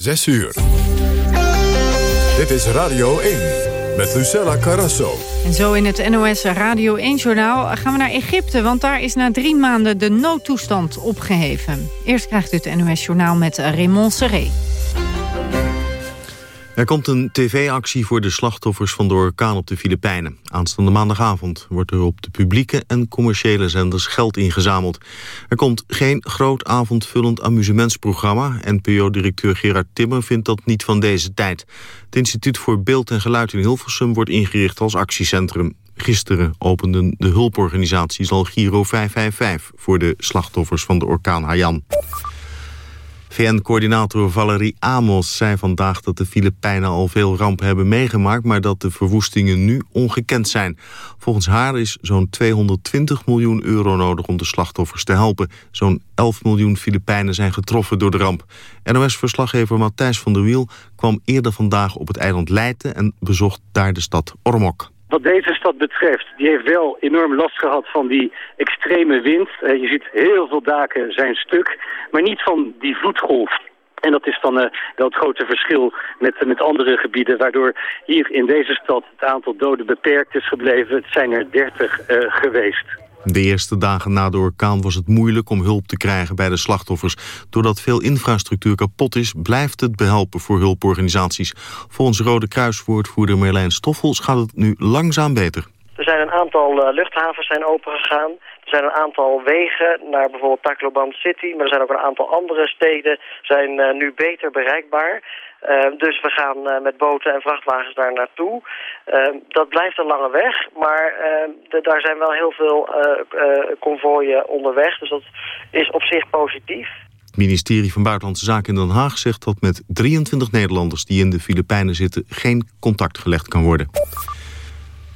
6 uur. Dit is Radio 1 met Lucella Carrasso. En zo in het NOS Radio 1-journaal gaan we naar Egypte... want daar is na drie maanden de noodtoestand opgeheven. Eerst krijgt u het NOS-journaal met Raymond Serré. Er komt een tv-actie voor de slachtoffers van de orkaan op de Filipijnen. Aanstaande maandagavond wordt er op de publieke en commerciële zenders geld ingezameld. Er komt geen groot avondvullend amusementsprogramma. NPO-directeur Gerard Timmer vindt dat niet van deze tijd. Het Instituut voor Beeld en Geluid in Hilversum wordt ingericht als actiecentrum. Gisteren openden de hulporganisaties al Giro 555 voor de slachtoffers van de orkaan Haiyan. VN-coördinator Valerie Amos zei vandaag dat de Filipijnen al veel rampen hebben meegemaakt, maar dat de verwoestingen nu ongekend zijn. Volgens haar is zo'n 220 miljoen euro nodig om de slachtoffers te helpen. Zo'n 11 miljoen Filipijnen zijn getroffen door de ramp. NOS-verslaggever Matthijs van der Wiel kwam eerder vandaag op het eiland Leyte en bezocht daar de stad Ormok. Wat deze stad betreft, die heeft wel enorm last gehad van die extreme wind. Uh, je ziet heel veel daken zijn stuk, maar niet van die vloedgolf. En dat is dan uh, wel het grote verschil met, met andere gebieden... waardoor hier in deze stad het aantal doden beperkt is gebleven. Het zijn er 30 uh, eh, geweest. De eerste dagen na de orkaan was het moeilijk om hulp te krijgen bij de slachtoffers. Doordat veel infrastructuur kapot is, blijft het behelpen voor hulporganisaties. Volgens Rode Kruiswoordvoerder Merlijn Stoffels gaat het nu langzaam beter. Er zijn een aantal uh, luchthavens zijn opengegaan. Er zijn een aantal wegen naar bijvoorbeeld Tacloban City, maar er zijn ook een aantal andere steden zijn uh, nu beter bereikbaar. Uh, dus we gaan uh, met boten en vrachtwagens daar naartoe. Uh, dat blijft een lange weg, maar de, daar zijn wel heel veel konvooien onderweg. Dus dat is op zich positief. Het ministerie van Buitenlandse Zaken in Den Haag zegt dat met 23 Nederlanders die in de Filipijnen zitten geen contact gelegd kan worden.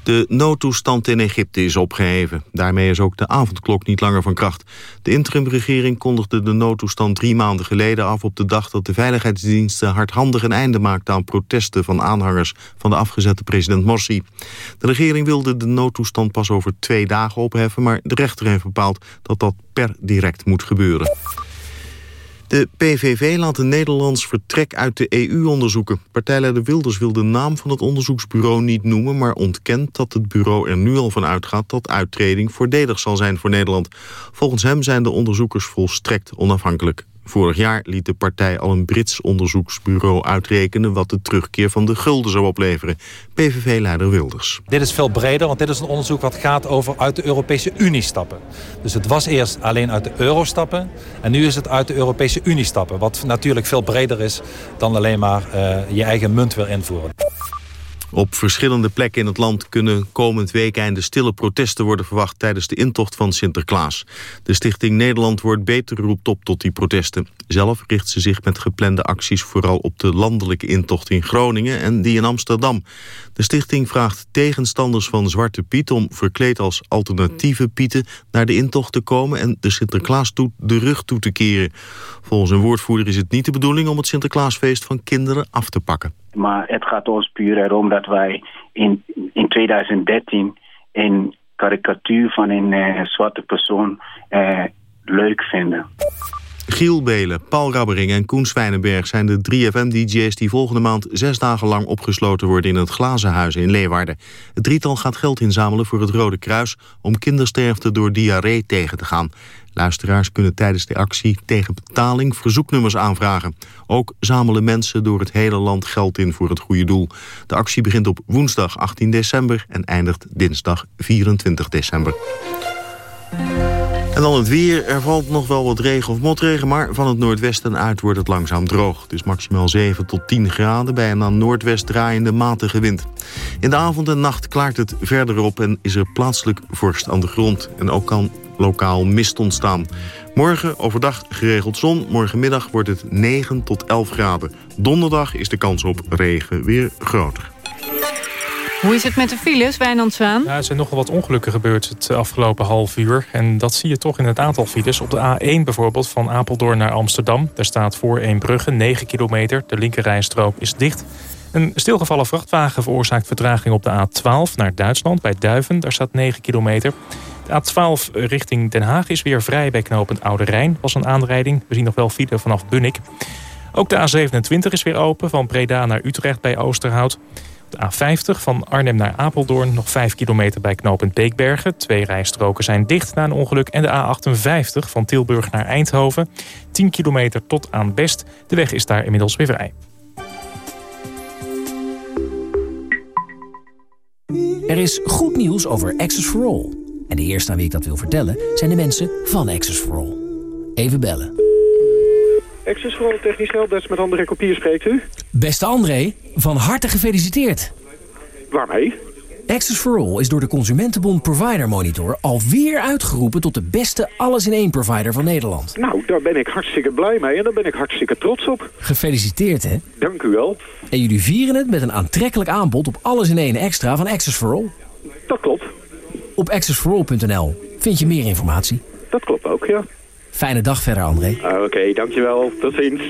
De noodtoestand in Egypte is opgeheven. Daarmee is ook de avondklok niet langer van kracht. De interimregering kondigde de noodtoestand drie maanden geleden af... op de dag dat de veiligheidsdiensten hardhandig een einde maakten... aan protesten van aanhangers van de afgezette president Morsi. De regering wilde de noodtoestand pas over twee dagen opheffen... maar de rechter heeft bepaald dat dat per direct moet gebeuren. De PVV laat een Nederlands vertrek uit de EU onderzoeken. Partijleider Wilders wil de naam van het onderzoeksbureau niet noemen... maar ontkent dat het bureau er nu al van uitgaat... dat uittreding voordelig zal zijn voor Nederland. Volgens hem zijn de onderzoekers volstrekt onafhankelijk. Vorig jaar liet de partij al een Brits onderzoeksbureau uitrekenen... wat de terugkeer van de gulden zou opleveren. PVV-leider Wilders. Dit is veel breder, want dit is een onderzoek wat gaat over uit de Europese Unie stappen. Dus het was eerst alleen uit de euro stappen... en nu is het uit de Europese Unie stappen. Wat natuurlijk veel breder is dan alleen maar uh, je eigen munt weer invoeren. Op verschillende plekken in het land kunnen komend weekende stille protesten worden verwacht tijdens de intocht van Sinterklaas. De Stichting Nederland wordt beter roept op tot die protesten. Zelf richt ze zich met geplande acties vooral op de landelijke intocht in Groningen en die in Amsterdam. De stichting vraagt tegenstanders van Zwarte Piet om verkleed als alternatieve Pieten naar de intocht te komen en de Sinterklaas de rug toe te keren. Volgens een woordvoerder is het niet de bedoeling om het Sinterklaasfeest van kinderen af te pakken. Maar het gaat ons puur erom dat wij in, in 2013 een karikatuur van een uh, zwarte persoon uh, leuk vinden. Giel Belen, Paul Rabbering en Koen Zwijnenberg zijn de 3FM-dj's... die volgende maand zes dagen lang opgesloten worden in het Glazenhuis in Leeuwarden. Het drietal gaat geld inzamelen voor het Rode Kruis... om kindersterfte door diarree tegen te gaan. Luisteraars kunnen tijdens de actie tegen betaling verzoeknummers aanvragen. Ook zamelen mensen door het hele land geld in voor het goede doel. De actie begint op woensdag 18 december en eindigt dinsdag 24 december. En dan het weer. Er valt nog wel wat regen of motregen... maar van het noordwesten uit wordt het langzaam droog. Is maximaal 7 tot 10 graden bij een aan noordwest draaiende matige wind. In de avond en nacht klaart het verder op... en is er plaatselijk vorst aan de grond. En ook kan lokaal mist ontstaan. Morgen overdag geregeld zon. Morgenmiddag wordt het 9 tot 11 graden. Donderdag is de kans op regen weer groter. Hoe is het met de files, Wijnand Ja, er zijn nogal wat ongelukken gebeurd het afgelopen half uur. En dat zie je toch in het aantal files. Op de A1 bijvoorbeeld, van Apeldoorn naar Amsterdam. Daar staat voor Eembrugge 9 kilometer. De linkerrijstrook is dicht. Een stilgevallen vrachtwagen veroorzaakt vertraging op de A12 naar Duitsland. Bij Duiven, daar staat 9 kilometer. De A12 richting Den Haag is weer vrij bij knooppunt Oude Rijn. was een aanrijding. We zien nog wel file vanaf Bunnik. Ook de A27 is weer open, van Breda naar Utrecht bij Oosterhout. De A50 van Arnhem naar Apeldoorn, nog 5 kilometer bij knooppunt Beekbergen. Twee rijstroken zijn dicht na een ongeluk. En de A58 van Tilburg naar Eindhoven, 10 kilometer tot aan Best. De weg is daar inmiddels weer vrij. Er is goed nieuws over Access for All. En de eerste aan wie ik dat wil vertellen zijn de mensen van Access for All. Even bellen. Access for All technisch helpdesk met André Kopier spreekt u. Beste André, van harte gefeliciteerd. Waarmee? Access for All is door de Consumentenbond Provider Monitor alweer uitgeroepen tot de beste alles-in-één provider van Nederland. Nou, daar ben ik hartstikke blij mee en daar ben ik hartstikke trots op. Gefeliciteerd, hè? Dank u wel. En jullie vieren het met een aantrekkelijk aanbod op alles-in-één extra van Access for All. Dat klopt. Op accessforall.nl vind je meer informatie. Dat klopt ook, ja. Fijne dag verder, André. Ah, Oké, dankjewel. Tot ziens.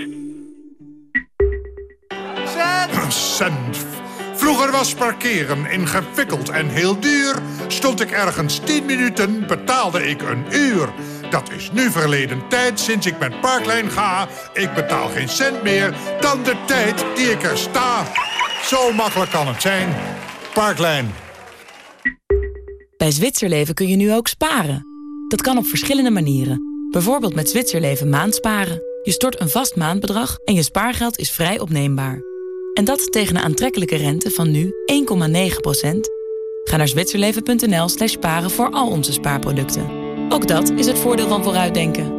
Cent. Vroeger was parkeren ingewikkeld en heel duur. Stond ik ergens 10 minuten, betaalde ik een uur. Dat is nu verleden tijd sinds ik met Parklijn ga. Ik betaal geen cent meer dan de tijd die ik er sta. Zo makkelijk kan het zijn. Parklijn. Bij Zwitserleven kun je nu ook sparen. Dat kan op verschillende manieren. Bijvoorbeeld met Zwitserleven maandsparen. Je stort een vast maandbedrag en je spaargeld is vrij opneembaar. En dat tegen een aantrekkelijke rente van nu 1,9%. Ga naar zwitserleven.nl slash sparen voor al onze spaarproducten. Ook dat is het voordeel van vooruitdenken.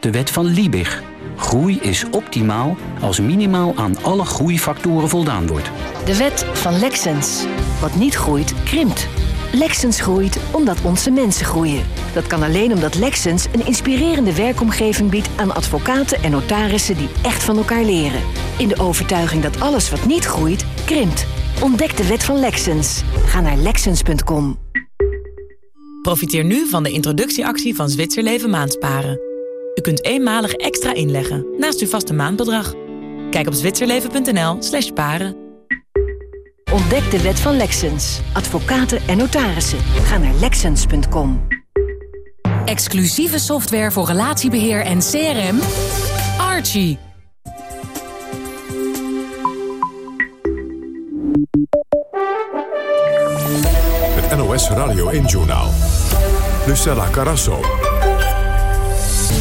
De wet van Liebig. Groei is optimaal als minimaal aan alle groeifactoren voldaan wordt. De wet van Lexens. Wat niet groeit, krimpt. Lexens groeit omdat onze mensen groeien. Dat kan alleen omdat Lexens een inspirerende werkomgeving biedt aan advocaten en notarissen die echt van elkaar leren. In de overtuiging dat alles wat niet groeit, krimpt. Ontdek de wet van Lexens. Ga naar lexens.com. Profiteer nu van de introductieactie van Zwitserleven Maandsparen. U kunt eenmalig extra inleggen naast uw vaste maandbedrag. Kijk op zwitserleven.nl slash sparen. Ontdek de wet van Lexens. Advocaten en notarissen. Ga naar lexens.com. Exclusieve software voor relatiebeheer en CRM. Archie. Het NOS Radio 1-journaal. Lucella Carasso.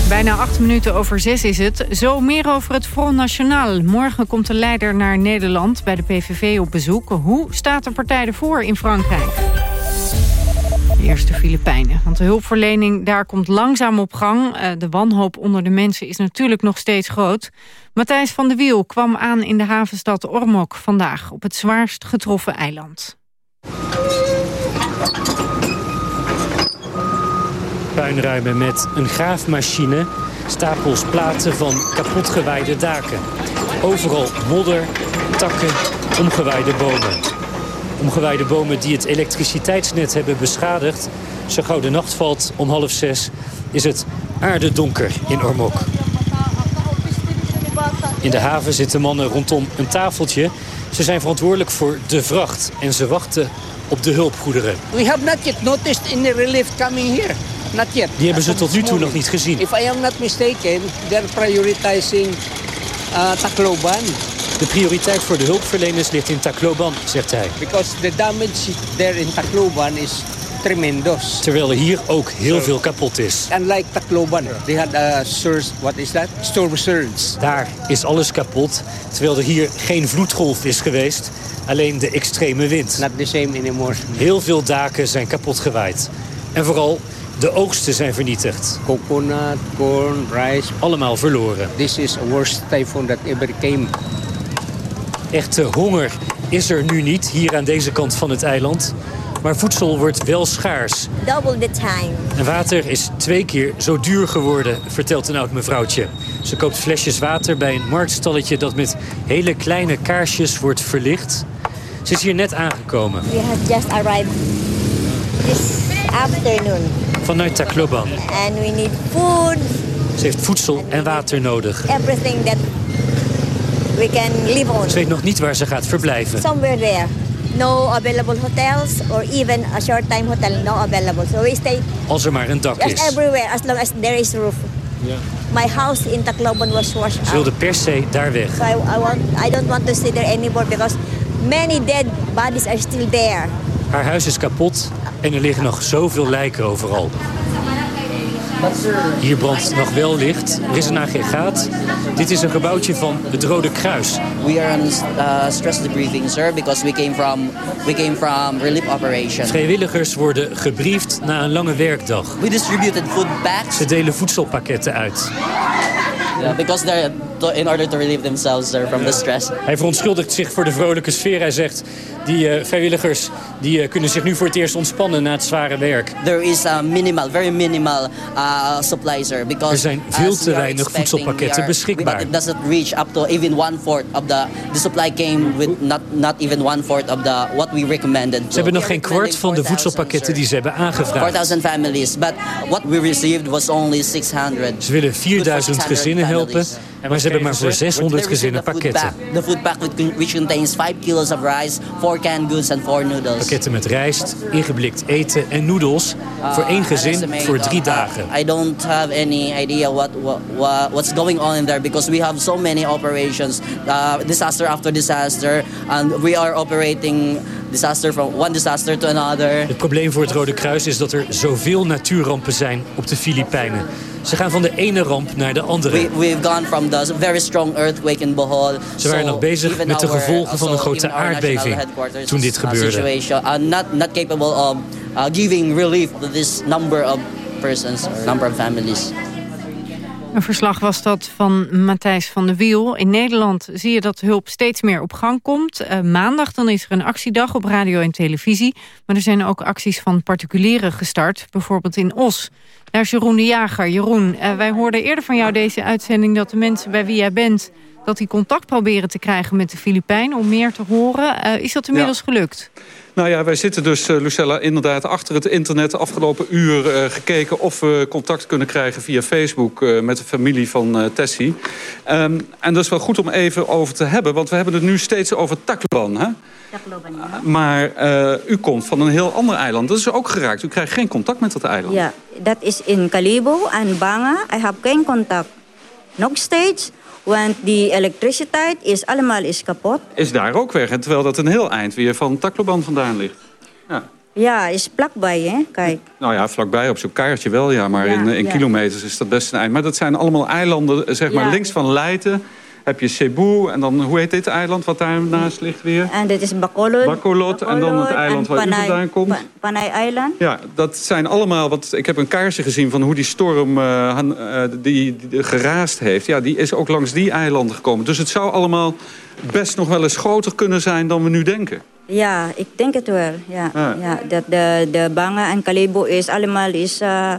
Bijna acht minuten over zes is het. Zo meer over het Front National. Morgen komt de leider naar Nederland bij de PVV op bezoek. Hoe staat de partij ervoor in Frankrijk? De Filipijnen. Want de hulpverlening daar komt langzaam op gang. Eh, De wanhoop onder de mensen is natuurlijk nog steeds groot. Matthijs van der Wiel kwam aan in de havenstad Ormok vandaag... op het zwaarst getroffen eiland. Puinruimen met een graafmachine. Stapels platen van kapotgewaaide daken. Overal modder, takken, omgewaaide bomen. Omgewaaide bomen die het elektriciteitsnet hebben beschadigd. Zo gauw de nacht valt om half zes is het aardedonker in Ormok. In de haven zitten mannen rondom een tafeltje. Ze zijn verantwoordelijk voor de vracht en ze wachten op de hulpgoederen. We have not yet noticed any relief coming here. Not yet. Die hebben ze tot nu toe nog niet gezien. If I am not mistaken, they're prioritizing uh, Tacloban. De prioriteit voor de hulpverleners ligt in Tacloban, zegt hij. Because the damage there in Tacloban is tremendous. Terwijl er hier ook heel veel kapot is. Unlike Tacloban, they had a surge, what is that? Storm surge. Daar is alles kapot, terwijl er hier geen vloedgolf is geweest. Alleen de extreme wind. Not the same anymore. Heel veel daken zijn kapot gewaaid. En vooral de oogsten zijn vernietigd. Coconut, corn, rice. Allemaal verloren. This is the worst typhoon that ever came. Echte honger is er nu niet, hier aan deze kant van het eiland. Maar voedsel wordt wel schaars. Double the time. En water is twee keer zo duur geworden, vertelt een oud mevrouwtje. Ze koopt flesjes water bij een marktstalletje dat met hele kleine kaarsjes wordt verlicht. Ze is hier net aangekomen. We have just arrived this afternoon. Vanuit Tacloban. And we need food, Ze heeft voedsel en water nodig. everything that we can live on. Ze weet nog niet waar ze gaat verblijven. Somewhere there. No available hotels or even a short time hotel, no available. So we stay Als er maar een dak just is. everywhere as long as there is roof. Ja. my house in Tacloban was washed Ze wilde per se daar weg. So I, I, want, I don't want to stay there anymore because many dead bodies are still there. Haar huis is kapot en er liggen nog zoveel lijken overal. Hier brandt nog wel licht. Er is een aggregaat. Dit is een gebouwtje van het Rode Kruis. We are on uh, stress debriefing, sir, because we came from we came from relief operation. Vrijwilligers worden gebriefd na een lange werkdag. We distributed food bags. Ze delen voedselpakketten uit. Yeah, because they're in order to relieve themselves from the stress. Hij verontschuldigt zich voor de vrolijke sfeer. Hij zegt, die uh, vrijwilligers die, uh, kunnen zich nu voor het eerst ontspannen na het zware werk. There is a minimal, very minimal uh, supply, sir. Because er zijn veel te weinig voedselpakketten are, beschikbaar. It doesn't reach up to even one fourth of the the supply came with not not even one fourth of the what we recommended. Ze hebben nog geen kwart van de voedselpakketten die ze hebben aangevraagd. 4000 families, but what we received was only 600. Ze willen 4000 gezinnen helpen. Maar ze hebben maar voor 600 gezinnen pakketten. The food pack which contains 5 kilos of rice, 4 canned goods and 4 noodles. Pakketten met rijst, ingeblikt eten en noedels voor één gezin voor drie dagen. I don't have any idea what, what what's going on in there because we have so many operations, uh, disaster after disaster, and we are operating disaster from one disaster to another. Het probleem voor het Rode Kruis is dat er zoveel natuurrampen zijn op de Filipijnen. Ze gaan van de ene ramp naar de andere. We, we've gone from the very strong earthquake in Bohol. Ze waren nog bezig met de gevolgen van een grote aardbeving toen dit gebeurde. Uh, not, not capable of uh, giving relief to this number of persons, number of families. Een verslag was dat van Matthijs van de Wiel. In Nederland zie je dat hulp steeds meer op gang komt. Uh, maandag dan is er een actiedag op radio en televisie. Maar er zijn ook acties van particulieren gestart. Bijvoorbeeld in Os. Daar is Jeroen de Jager. Jeroen, uh, wij hoorden eerder van jou deze uitzending... dat de mensen bij wie jij bent... dat die contact proberen te krijgen met de Filipijnen... om meer te horen. Uh, is dat inmiddels ja. gelukt? Nou ja, wij zitten dus, uh, Lucella, inderdaad achter het internet... de afgelopen uur uh, gekeken of we contact kunnen krijgen via Facebook... Uh, met de familie van Tessie. Um, en dat is wel goed om even over te hebben... want we hebben het nu steeds over Tacloban, hè? Maar u komt van een heel ander eiland. Dat is ook geraakt. U krijgt geen contact met dat eiland. Ja, dat is in Calibo en Banga. Ik heb geen contact. Nog steeds... Want die elektriciteit is allemaal is kapot. Is daar ook weg. En terwijl dat een heel eind weer van Tacloban vandaan ligt. Ja, ja is vlakbij, hè? Kijk. Nou ja, vlakbij op zo'n kaartje wel, ja. Maar ja, in, in ja. kilometers is dat best een eind. Maar dat zijn allemaal eilanden, zeg maar, links van Leiden heb je Cebu en dan, hoe heet dit eiland wat daarnaast ligt weer? En dit is Bacolod. Bacolod, en dan het eiland waar Panay, u vandaan komt. Pa Panay Island. Ja, dat zijn allemaal, want ik heb een kaartje gezien van hoe die storm uh, uh, die, die geraast heeft. Ja, die is ook langs die eilanden gekomen. Dus het zou allemaal best nog wel eens groter kunnen zijn dan we nu denken. Ja, ik denk het wel. Ja, ja. ja dat de, de Banga en Calibo is allemaal is... Uh,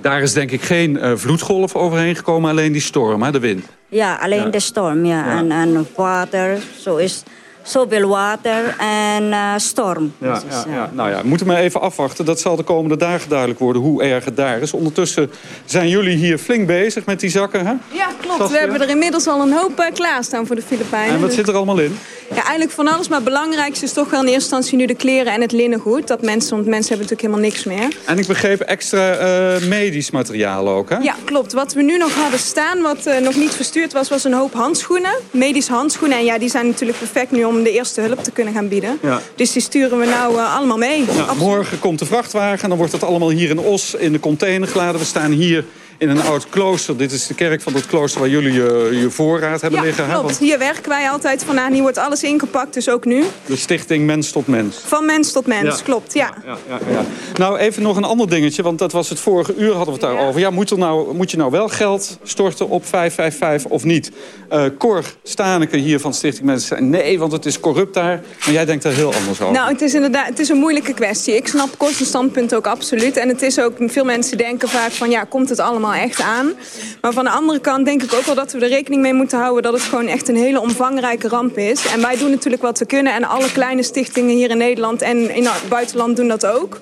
daar is denk ik geen uh, vloedgolf overheen gekomen, alleen die storm, hè, de wind. Ja, alleen ja. de storm, ja. ja. En, en water, zo is zoveel water en uh, storm. Ja, dus, ja, ja, nou ja, we moeten maar even afwachten. Dat zal de komende dagen duidelijk worden hoe erg het daar is. Ondertussen zijn jullie hier flink bezig met die zakken, hè? Ja, klopt. We hebben er inmiddels al een hoop uh, klaarstaan voor de Filipijnen. En wat zit er allemaal in? Ja, eigenlijk van alles. Maar het belangrijkste is toch wel in eerste instantie nu de kleren en het linnengoed. Dat mensen, want mensen hebben natuurlijk helemaal niks meer. En ik begreep extra uh, medisch materiaal ook, hè? Ja, klopt. Wat we nu nog hadden staan, wat uh, nog niet verstuurd was, was een hoop handschoenen. Medische handschoenen. En ja, die zijn natuurlijk perfect nu om de eerste hulp te kunnen gaan bieden. Ja. Dus die sturen we nou uh, allemaal mee. Ja, morgen komt de vrachtwagen en dan wordt het allemaal hier in Os in de container geladen. We staan hier in een oud klooster. Dit is de kerk van het klooster waar jullie je, je voorraad hebben ja, liggen. Klopt. Want... Hier werken wij altijd vandaan. Hier wordt alles ingepakt, dus ook nu. De stichting Mens tot Mens. Van mens tot mens, ja. klopt, ja. Ja, ja. ja, Nou, even nog een ander dingetje, want dat was het vorige uur hadden we het daarover. Ja, moet, er nou, moet je nou wel geld storten op 555 of niet? Uh, Cor Staneke hier van Stichting Mens zei nee, want het is corrupt daar. Maar jij denkt daar heel anders over. Nou, het is inderdaad het is een moeilijke kwestie. Ik snap Cor's standpunt ook absoluut. En het is ook, veel mensen denken vaak van, ja, komt het allemaal echt aan? Maar van de andere kant denk ik ook wel dat we er rekening mee moeten houden... dat het gewoon echt een hele omvangrijke ramp is. En wij doen natuurlijk wat we kunnen. En alle kleine stichtingen hier in Nederland en in het buitenland doen dat ook.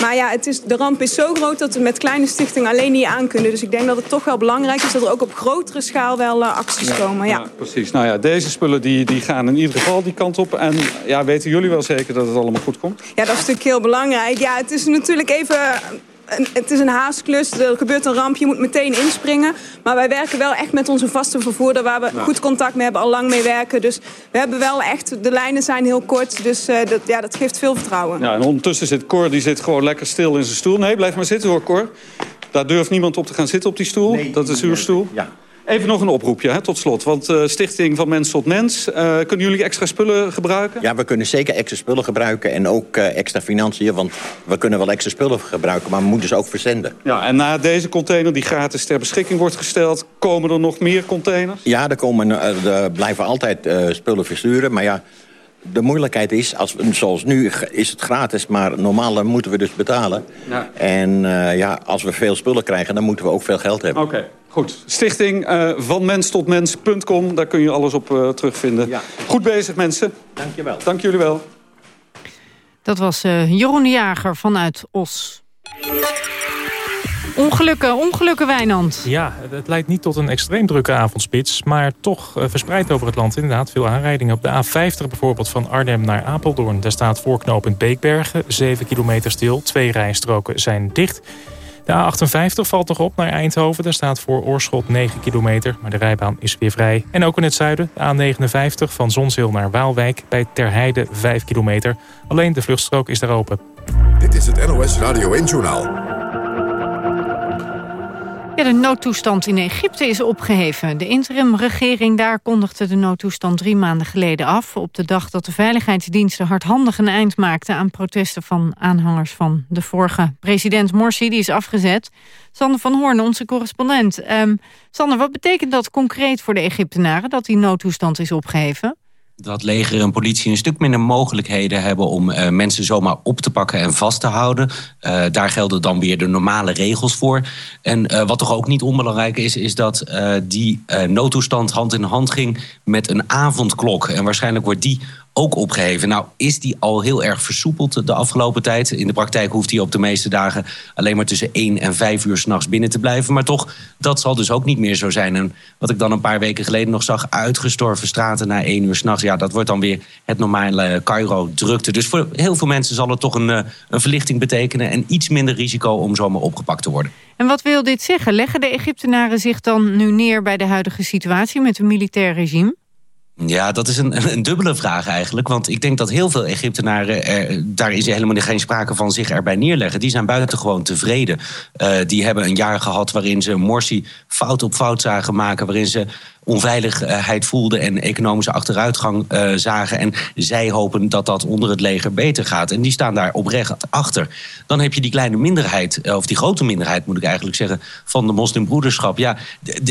Maar ja, het is, de ramp is zo groot dat we met kleine stichtingen alleen niet aan kunnen. Dus ik denk dat het toch wel belangrijk is dat er ook op grotere schaal wel uh, acties ja, komen. Ja. ja. precies. Nou ja, deze spullen die, die gaan in ieder geval die kant op. En ja, weten jullie wel zeker dat het allemaal goed komt? Ja, dat is natuurlijk heel belangrijk. Ja, het is natuurlijk even het is een haastklus, er gebeurt een ramp, je moet meteen inspringen. Maar wij werken wel echt met onze vaste vervoerder... waar we goed contact mee hebben, al lang mee werken. Dus we hebben wel echt, de lijnen zijn heel kort. Dus uh, dat, ja, dat geeft veel vertrouwen. Ja, en ondertussen zit Cor, die zit gewoon lekker stil in zijn stoel. Nee, blijf maar zitten hoor, Cor. Daar durft niemand op te gaan zitten op die stoel. Nee, dat is uw stoel. Ja. Even nog een oproepje hè, tot slot. Want uh, Stichting van Mens tot Mens, uh, kunnen jullie extra spullen gebruiken? Ja, we kunnen zeker extra spullen gebruiken en ook uh, extra financiën. Want we kunnen wel extra spullen gebruiken, maar we moeten ze ook verzenden. Ja, en na deze container die gratis ter beschikking wordt gesteld... komen er nog meer containers? Ja, er, komen, er blijven altijd spullen versturen. Maar ja, de moeilijkheid is, als, zoals nu is het gratis... maar normaal moeten we dus betalen. Ja. En ja, als we veel spullen krijgen, dan moeten we ook veel geld hebben. Oké. Goed, stichting uh, van mens tot mens.com. Daar kun je alles op uh, terugvinden. Ja. Goed bezig, mensen. Dank je wel. Dank jullie wel. Dat was uh, Jeroen de Jager vanuit Os. Ongelukken, ongelukken Wijnand. Ja, het leidt niet tot een extreem drukke avondspits... maar toch verspreid over het land inderdaad veel aanrijdingen. Op de A50 bijvoorbeeld van Arnhem naar Apeldoorn. Daar staat voorknopend Beekbergen, 7 kilometer stil. Twee rijstroken zijn dicht... De A58 valt nog op naar Eindhoven. Daar staat voor Oorschot 9 kilometer, maar de rijbaan is weer vrij. En ook in het zuiden, de A59 van Zonzeel naar Waalwijk... bij Terheide 5 kilometer. Alleen de vluchtstrook is daar open. Dit is het NOS Radio 1-journaal de noodtoestand in Egypte is opgeheven. De interimregering daar kondigde de noodtoestand drie maanden geleden af... op de dag dat de veiligheidsdiensten hardhandig een eind maakten... aan protesten van aanhangers van de vorige president Morsi. Die is afgezet. Sander van Hoorn, onze correspondent. Um, Sander, wat betekent dat concreet voor de Egyptenaren... dat die noodtoestand is opgeheven? Dat leger en politie een stuk minder mogelijkheden hebben om uh, mensen zomaar op te pakken en vast te houden. Uh, daar gelden dan weer de normale regels voor. En uh, wat toch ook niet onbelangrijk is, is dat die noodtoestand hand in hand ging met een avondklok. En waarschijnlijk wordt die ook opgeheven. Nou is die al heel erg versoepeld de afgelopen tijd. In de praktijk hoeft hij op de meeste dagen alleen maar tussen 1 en 5 uur s'nachts binnen te blijven. Maar toch, dat zal dus ook niet meer zo zijn. En wat ik dan een paar weken geleden nog zag, uitgestorven straten na 1 uur s'nachts. Ja, dat wordt dan weer het normale Cairo-drukte. Dus voor heel veel mensen zal het toch een, eh, een verlichting betekenen en iets minder risico om zomaar opgepakt te worden. En wat wil dit zeggen? Leggen de Egyptenaren zich dan nu neer bij de huidige situatie met een militair regime? Ja, dat is een, een dubbele vraag eigenlijk. Want ik denk dat heel veel Egyptenaren, er, daar is helemaal geen sprake van zich erbij neerleggen. Die zijn buitengewoon tevreden. Uh, die hebben een jaar gehad waarin ze Morsi fout op fout zagen maken. Waarin ze onveiligheid voelden en economische achteruitgang uh, zagen. En zij hopen dat dat onder het leger beter gaat. En die staan daar oprecht achter. Dan heb je die kleine minderheid, eh, of die grote minderheid moet ik eigenlijk zeggen, van de moslimbroederschap. Ja,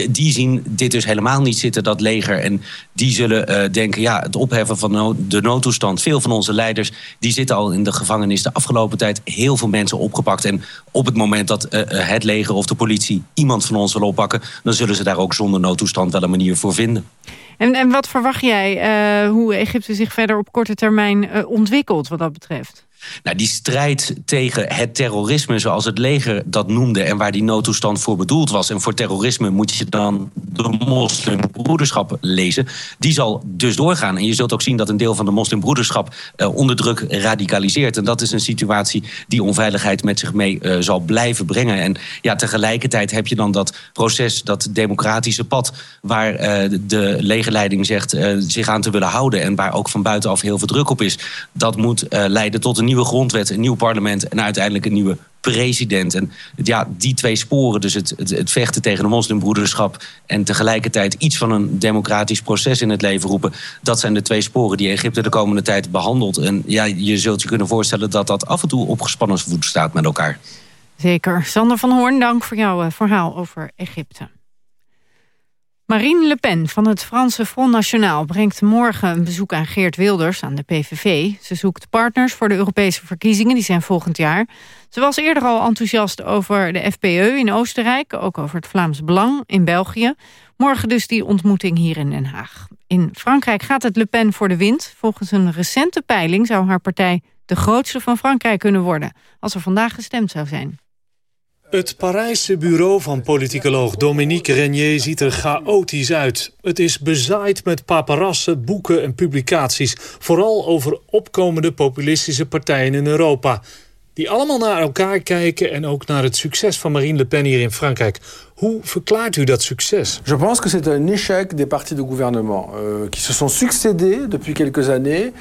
die zien dit dus helemaal niet zitten, dat leger. En die zullen uh, denken, ja, het opheffen van de noodtoestand. Veel van onze leiders, die zitten al in de gevangenis de afgelopen tijd. Heel veel mensen opgepakt. En op het moment dat het leger of de politie iemand van ons wil oppakken, dan zullen ze daar ook zonder noodtoestand wel een voor vinden. En, en wat verwacht jij uh, hoe Egypte zich verder op korte termijn uh, ontwikkelt wat dat betreft? Nou, die strijd tegen het terrorisme, zoals het leger dat noemde... en waar die noodtoestand voor bedoeld was... en voor terrorisme moet je dan de moslimbroederschap lezen... die zal dus doorgaan. En je zult ook zien dat een deel van de moslimbroederschap... Uh, onder druk radicaliseert. En dat is een situatie die onveiligheid met zich mee uh, zal blijven brengen. En ja, tegelijkertijd heb je dan dat proces, dat democratische pad... waar uh, de legerleiding zegt zich aan te willen houden... en waar ook van buitenaf heel veel druk op is. Dat moet leiden tot een nieuwe grondwet, een nieuw parlement en uiteindelijk een nieuwe president. En ja, die twee sporen, dus het, het, het, vechten tegen de moslimbroederschap... en tegelijkertijd iets van een democratisch proces in het leven roepen... dat zijn de twee sporen die Egypte de komende tijd behandelt. En ja, je zult je kunnen voorstellen dat dat af en toe op gespannen voet staat met elkaar. Zeker. Sander van Hoorn, dank voor jouw eh, verhaal over Egypte. Marine Le Pen van het Franse Front National brengt morgen een bezoek aan Geert Wilders, aan de PVV. Ze zoekt partners voor de Europese verkiezingen, die zijn volgend jaar. Ze was eerder al enthousiast over de FPE in Oostenrijk, ook over het Vlaams Belang in België. Morgen dus die ontmoeting hier in Den Haag. In Frankrijk gaat het Le Pen voor de wind. Volgens een recente peiling zou haar partij de grootste van Frankrijk kunnen worden, als er vandaag gestemd zou zijn. Het Parijse bureau van politicoloog Dominique Renier ziet er chaotisch uit. Het is bezaaid met paparassen, boeken en publicaties. Vooral over opkomende populistische partijen in Europa. die allemaal naar elkaar kijken en ook naar het succes van Marine Le Pen hier in Frankrijk. Hoe verklaart u dat succes? Je pense que c'est un échec des partis de gouvernement euh, qui se sont succédés depuis quelques années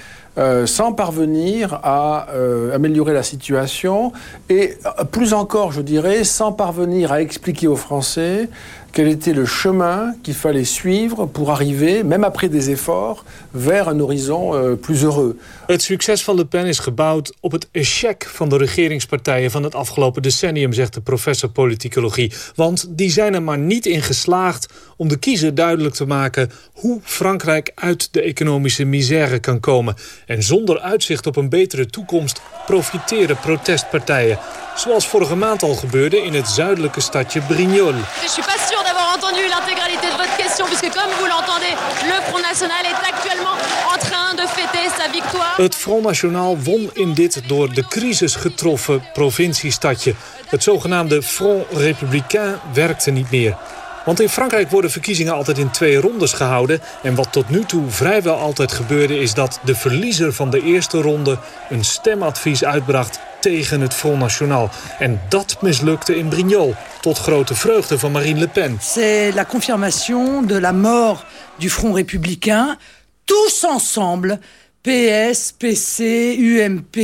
euh, sans parvenir à euh, améliorer la situation et euh, plus encore, je dirais, sans parvenir à expliquer aux Français quel était le chemin qu'il fallait suivre pour arriver, même après des efforts, vers un horizon euh, plus heureux. Het succes van Le Pen is gebouwd op het échec van de regeringspartijen van het afgelopen decennium, zegt de professor politicologie. Want die zijn er maar niet in geslaagd om de kiezer duidelijk te maken hoe Frankrijk uit de economische misère kan komen. En zonder uitzicht op een betere toekomst profiteren protestpartijen. Zoals vorige maand al gebeurde in het zuidelijke stadje Brignoles. Je suis pas sûr d'avoir entendu l'intégralité de votre question, puisque comme vous l'entendez, le Front National est actuellement en train de fêter sa victoire. Het Front National won in dit door de crisis getroffen provinciestadje. Het zogenaamde Front Républicain werkte niet meer. Want in Frankrijk worden verkiezingen altijd in twee rondes gehouden. En wat tot nu toe vrijwel altijd gebeurde... is dat de verliezer van de eerste ronde een stemadvies uitbracht tegen het Front National. En dat mislukte in Brignoles, tot grote vreugde van Marine Le Pen. C'est la confirmation de la mort du Front républicain, tous ensemble, PS, PC, UMP,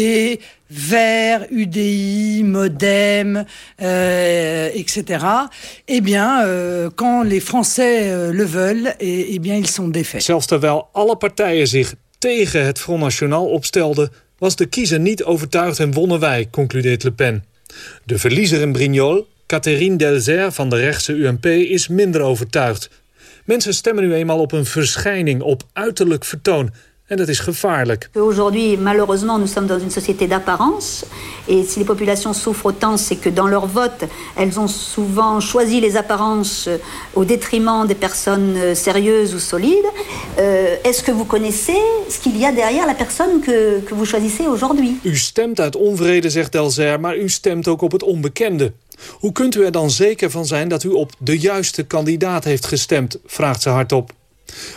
Vert, UDI, Modem, euh, etc. Eh bien, euh, quand les Français euh, le veulent, eh, eh bien, ils sont défaits. Zelfs terwijl alle partijen zich tegen het Front National opstelden... was de kiezer niet overtuigd en wonnen wij, concludeert Le Pen. De verliezer in Brignoles, Catherine Delzer van de rechtse UMP, is minder overtuigd. Mensen stemmen nu eenmaal op een verschijning, op uiterlijk vertoon... En dat is gevaarlijk. Aujourd'hui, malheureusement, nous sommes dans une société d'apparence. Et si les populations souffrent autant, c'est que dans leur vote, elles ont souvent choisi les apparences au détriment des personnes sérieuses ou solides. Euh, Est-ce que vous connaissez ce qu'il y a derrière la personne que, que vous choisissez aujourd'hui U stemt uit onvrede, zegt Delzer, maar u stemt ook op het onbekende. Hoe kunt u er dan zeker van zijn dat u op de juiste kandidaat heeft gestemd, vraagt ze hardop.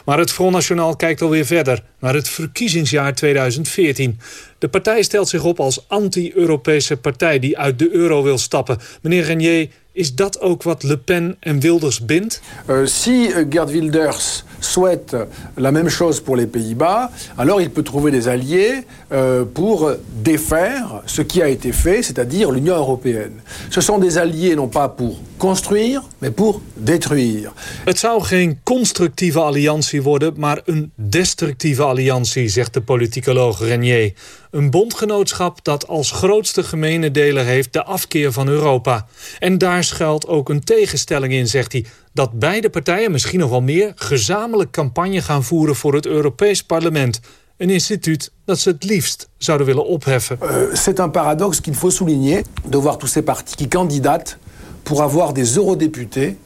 Maar het Front National kijkt alweer verder, naar het verkiezingsjaar 2014. De partij stelt zich op als anti-Europese partij die uit de euro wil stappen. Meneer Renier, is dat ook wat Le Pen en Wilders bindt? Euh, si Gerd Wilders souhaite la même chose pour les Pays-Bas, alors il peut trouver des alliés euh, pour défaire ce qui a été fait, c'est-à-dire l'Union européenne. Ce sont des alliés non pas pour construire, mais pour détruire. Het zou geen constructieve alliantie worden, maar een destructieve alliantie, zegt de politicoloog Renier. Een bondgenootschap dat als grootste gemene deler heeft de afkeer van Europa. En daar schuilt ook een tegenstelling in, zegt hij. Dat beide partijen, misschien nog wel meer, gezamenlijk campagne gaan voeren voor het Europees Parlement. Een instituut dat ze het liefst zouden willen opheffen. Euh, C'est un paradoxe qu'il faut souligner de voir tous ces partis qui candidatent pour avoir des eurodéputés,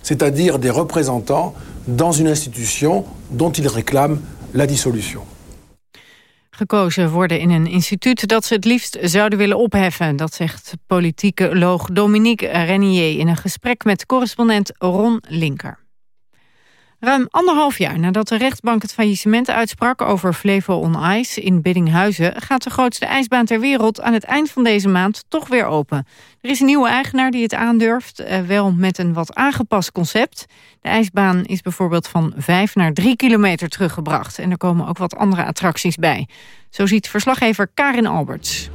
c'est-à-dire des représentants dans une institution dont ils réclament la dissolution. Gekozen worden in een instituut dat ze het liefst zouden willen opheffen. Dat zegt politicoloog Dominique Renier in een gesprek met correspondent Ron Linker. Ruim anderhalf jaar nadat de rechtbank het faillissement uitsprak over Flevo on Ice in Biddinghuizen... gaat de grootste ijsbaan ter wereld aan het eind van deze maand toch weer open. Er is een nieuwe eigenaar die het aandurft, eh, wel met een wat aangepast concept. De ijsbaan is bijvoorbeeld van 5 naar 3 kilometer teruggebracht. En er komen ook wat andere attracties bij. Zo ziet verslaggever Karin Alberts.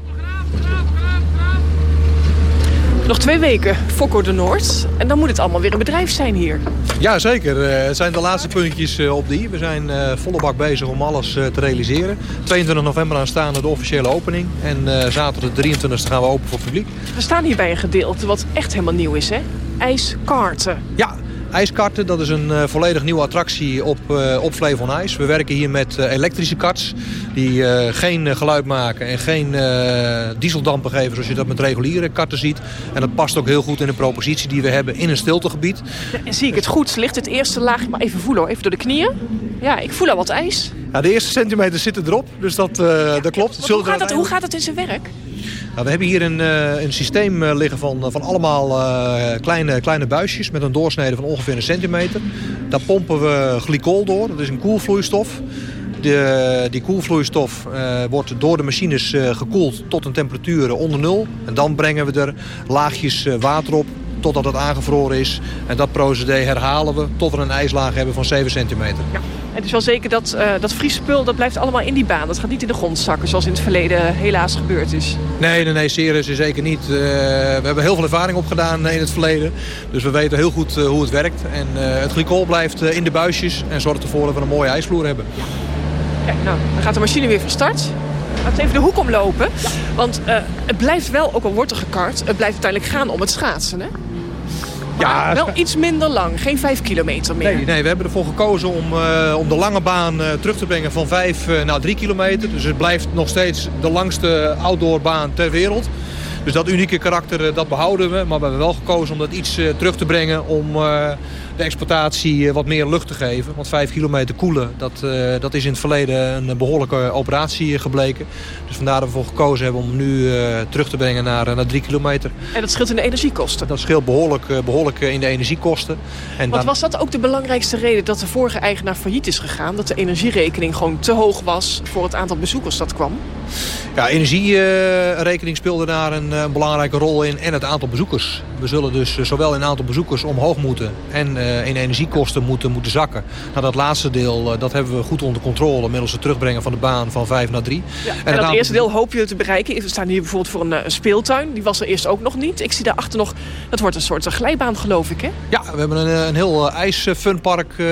Nog twee weken, Fokko de Noord. En dan moet het allemaal weer een bedrijf zijn hier. Ja, zeker. Eh, Het zijn de laatste puntjes eh, op die. We zijn eh, volle bak bezig om alles te realiseren. 22 november aanstaande de officiële opening. En zaterdag de 23e gaan we open voor het publiek. We staan hier bij een gedeelte wat echt helemaal nieuw is, hè? IJskarten. Ja, ijskarten, dat is een eh, volledig nieuwe attractie op, eh op Flevo on Ice. We werken hier met eh, elektrische karts die eh, geen geluid maken en geen eh, dieseldampen geven zoals je dat met reguliere karten ziet. En dat past ook heel goed in de propositie die we hebben in een stiltegebied. Ja, en zie ik het goed? Ligt het eerste laagje, maar even voelen hoor, even door de knieën. Ja, ik voel al wat ijs. Ja, de eerste centimeters zitten erop, dus dat, eh, dat klopt. Hoe, gaat het, hoe gaat het in zijn werk? Nou, we hebben hier een, eh, een systeem eh, liggen van, van allemaal eh, kleine, kleine buisjes met een doorsnede van ongeveer een centimeter. Daar pompen we glycol door, dat is een koelvloeistof. de, die koelvloeistof wordt door de machines gekoeld tot een temperatuur onder nul. En dan brengen we er laagjes water op totdat het aangevroren is. En dat procedé herhalen we tot we een ijslaag hebben van 7 centimeter. Ja. En het is wel zeker dat uh, dat vriespul dat blijft allemaal in die baan. Dat gaat niet in de grond zakken zoals in het verleden helaas gebeurd is. Nee, nee, nee zeer zeker niet. Uh, we hebben heel veel ervaring opgedaan in het verleden. Dus we weten heel goed uh, hoe het werkt. En het glycol blijft in de buisjes en zorgt ervoor dat we een mooie ijsvloer hebben. Kijk, nou, dan gaat de machine weer van start. Laten we even de hoek omlopen. Want het blijft wel, ook al wordt er gekart, het blijft uiteindelijk gaan om het schaatsen. Hè? Ja, wel iets minder lang, geen vijf kilometer meer. Nee, nee we hebben ervoor gekozen om, uh, om de lange baan uh, terug te brengen van vijf uh, naar drie kilometer. Dus het blijft nog steeds de langste outdoorbaan ter wereld. Dus dat unieke karakter, dat behouden we. Maar we hebben wel gekozen om dat iets terug te brengen om de exploitatie wat meer lucht te geven. Want vijf kilometer koelen, dat, dat is in het verleden een behoorlijke operatie gebleken. Dus vandaar dat we ervoor gekozen hebben om nu terug te brengen naar, naar drie kilometer. En dat scheelt in de energiekosten? Dat scheelt behoorlijk, behoorlijk in de energiekosten. En Want was dat ook de belangrijkste reden dat de vorige eigenaar failliet is gegaan? Dat de energierekening gewoon te hoog was voor het aantal bezoekers dat kwam? Ja, energierekening speelde daar een, een belangrijke rol in en het aantal bezoekers. We zullen dus zowel in aantal bezoekers omhoog moeten en in energiekosten moeten, moeten zakken. Nou, dat laatste deel uh, dat hebben we goed onder controle middels het terugbrengen van de baan van 5 naar 3. Ja, en, en dat eerste deel hoop je te bereiken. We staan hier bijvoorbeeld voor een, een, speeltuin. Die was er eerst ook nog niet. Ik zie daarachter nog, dat wordt een soort glijbaan geloof ik hè? Ja, we hebben een, een heel ijsfunpark uh,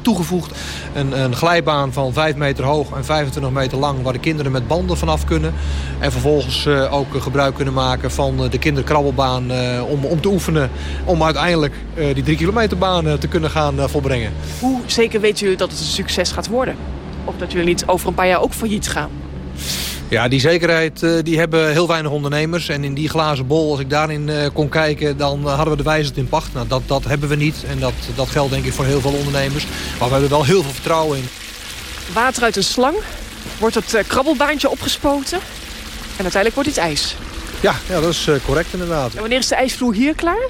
toegevoegd. Een, een glijbaan van 5 meter hoog en 25 meter lang waar de kinderen met banden vanaf kunnen. En vervolgens ook gebruik kunnen maken van de kinderkrabbelbaan om, om te oefenen. Om uiteindelijk die 3 kilometer baan te kunnen gaan volbrengen. Hoe zeker weet u dat het een succes gaat worden? Of dat jullie niet over een paar jaar ook failliet gaan? Ja, die zekerheid uh, die hebben heel weinig ondernemers. En in die glazen bol, als ik daarin kon kijken, dan hadden we de wijsheid in pacht. Nou, dat, dat hebben we niet. En dat, dat geldt denk ik voor heel veel ondernemers. Maar we hebben wel heel veel vertrouwen in. Water uit een slang. Wordt het krabbelbaantje opgespoten. En uiteindelijk wordt dit ijs. Ja, ja dat is correct inderdaad. En wanneer is de ijsvloer hier klaar?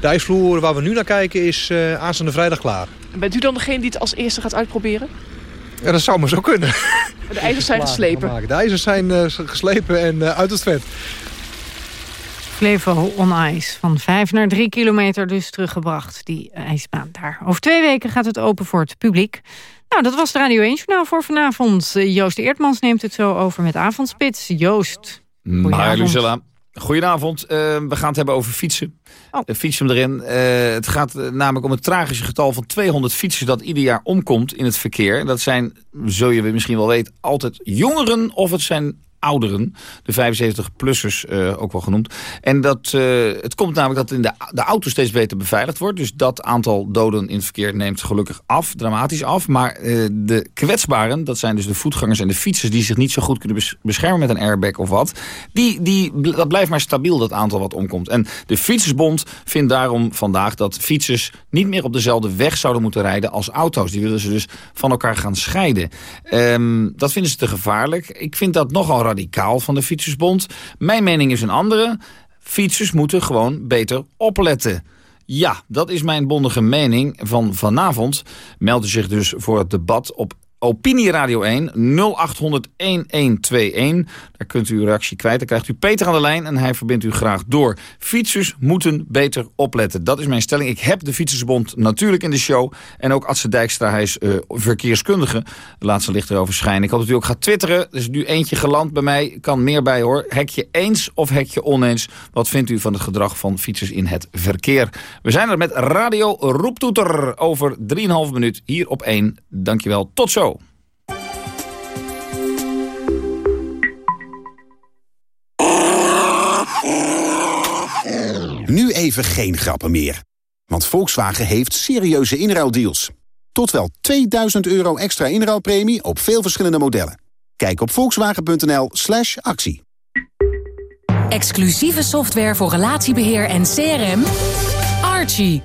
De ijsvloer waar we nu naar kijken is uh, aanstaande vrijdag klaar. En bent u dan degene die het als eerste gaat uitproberen? Ja, dat zou maar zo kunnen. De ijzers zijn geslepen? De ijzers zijn uh, geslepen en uh, uit het vet. Flevo on Ice. Van 5 naar 3 kilometer dus teruggebracht, die ijsbaan daar. Over twee weken gaat het open voor het publiek. Nou, dat was het Radio 1 Journaal voor vanavond. Joost Eertmans neemt het zo over met Avondspits. Joost. Maar Lucella, Goedenavond. Uh, we gaan het hebben over fietsen. Oh. Uh, fietsen erin. Uh, het gaat namelijk om het tragische getal van 200 fietsers dat ieder jaar omkomt in het verkeer. Dat zijn, zul je misschien wel weten, altijd jongeren of het zijn ouderen, de 75-plussers uh, ook wel genoemd. En dat, uh, het komt namelijk dat in de, de auto steeds beter beveiligd wordt. Dus dat aantal doden in het verkeer neemt gelukkig af, dramatisch af. Maar uh, de kwetsbaren, dat zijn dus de voetgangers en de fietsers... die zich niet zo goed kunnen beschermen met een airbag of wat... Die, die, dat blijft maar stabiel, dat aantal wat omkomt. En de Fietsersbond vindt daarom vandaag dat fietsers... niet meer op dezelfde weg zouden moeten rijden als auto's. Die willen ze dus van elkaar gaan scheiden. Um, dat vinden ze te gevaarlijk. Ik vind dat nogal radicaal van de Fietsersbond. Mijn mening is een andere. Fietsers moeten gewoon beter opletten. Ja, dat is mijn bondige mening van vanavond. Meld u zich dus voor het debat op Opinie Radio 1 0800 1121. Daar kunt u uw reactie kwijt. Dan krijgt u Peter aan de lijn en hij verbindt u graag door. Fietsers moeten beter opletten. Dat is mijn stelling. Ik heb de Fietsersbond natuurlijk in de show. En ook Adse Dijkstra, hij is uh, verkeerskundige. De laatste licht erover schijnen. Ik hoop dat u ook gaat twitteren. Er is nu eentje geland bij mij. Kan meer bij hoor. Hek je eens of hek je oneens? Wat vindt u van het gedrag van fietsers in het verkeer? We zijn er met Radio Roeptoeter over 3,5 minuut hier op 1. Dankjewel. Tot zo. Nu even geen grappen meer. Want Volkswagen heeft serieuze inruildeals. Tot wel 2000 euro extra inruilpremie op veel verschillende modellen. Kijk op volkswagen.nl slash actie. Exclusieve software voor relatiebeheer en CRM. Archie.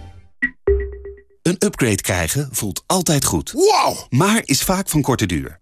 Een upgrade krijgen voelt altijd goed. Wow! Maar is vaak van korte duur.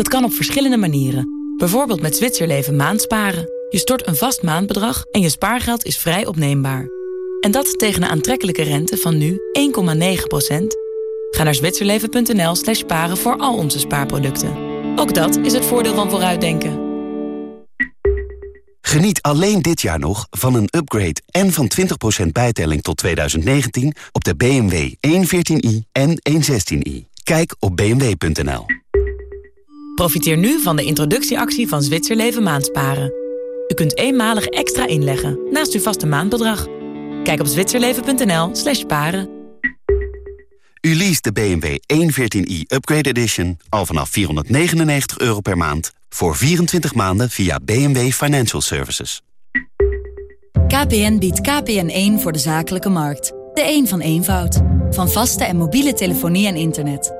Dat kan op verschillende manieren. Bijvoorbeeld met Zwitserleven maandsparen. Je stort een vast maandbedrag en je spaargeld is vrij opneembaar. En dat tegen een aantrekkelijke rente van nu 1,9%. Ga naar zwitserleven.nl slash sparen voor al onze spaarproducten. Ook dat is het voordeel van vooruitdenken. Geniet alleen dit jaar nog van een upgrade en van 20% bijtelling tot 2019 op de BMW 114i en 116i. Kijk op bmw.nl. Profiteer nu van de introductieactie van Zwitserleven maandsparen. U kunt eenmalig extra inleggen naast uw vaste maandbedrag. Kijk op zwitserleven.nl slash sparen. U leest de BMW 114i Upgrade Edition al vanaf 499 euro per maand... voor 24 maanden via BMW Financial Services. KPN biedt KPN1 voor de zakelijke markt. De een van eenvoud. Van vaste en mobiele telefonie en internet.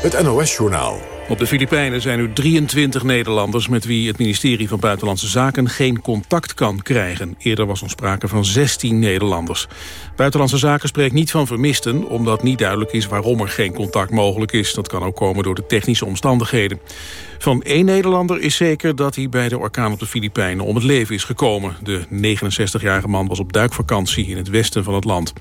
het NOS-journaal. Op de Filipijnen zijn nu 23 Nederlanders met wie het ministerie van Buitenlandse Zaken geen contact kan krijgen. Eerder was er sprake van 16 Nederlanders. Buitenlandse Zaken spreekt niet van vermisten, omdat niet duidelijk is waarom er geen contact mogelijk is. Dat kan ook komen door de technische omstandigheden. Van één Nederlander is zeker dat hij bij de orkaan op de Filipijnen om het leven is gekomen. De 69-jarige man was op duikvakantie in het westen van het land.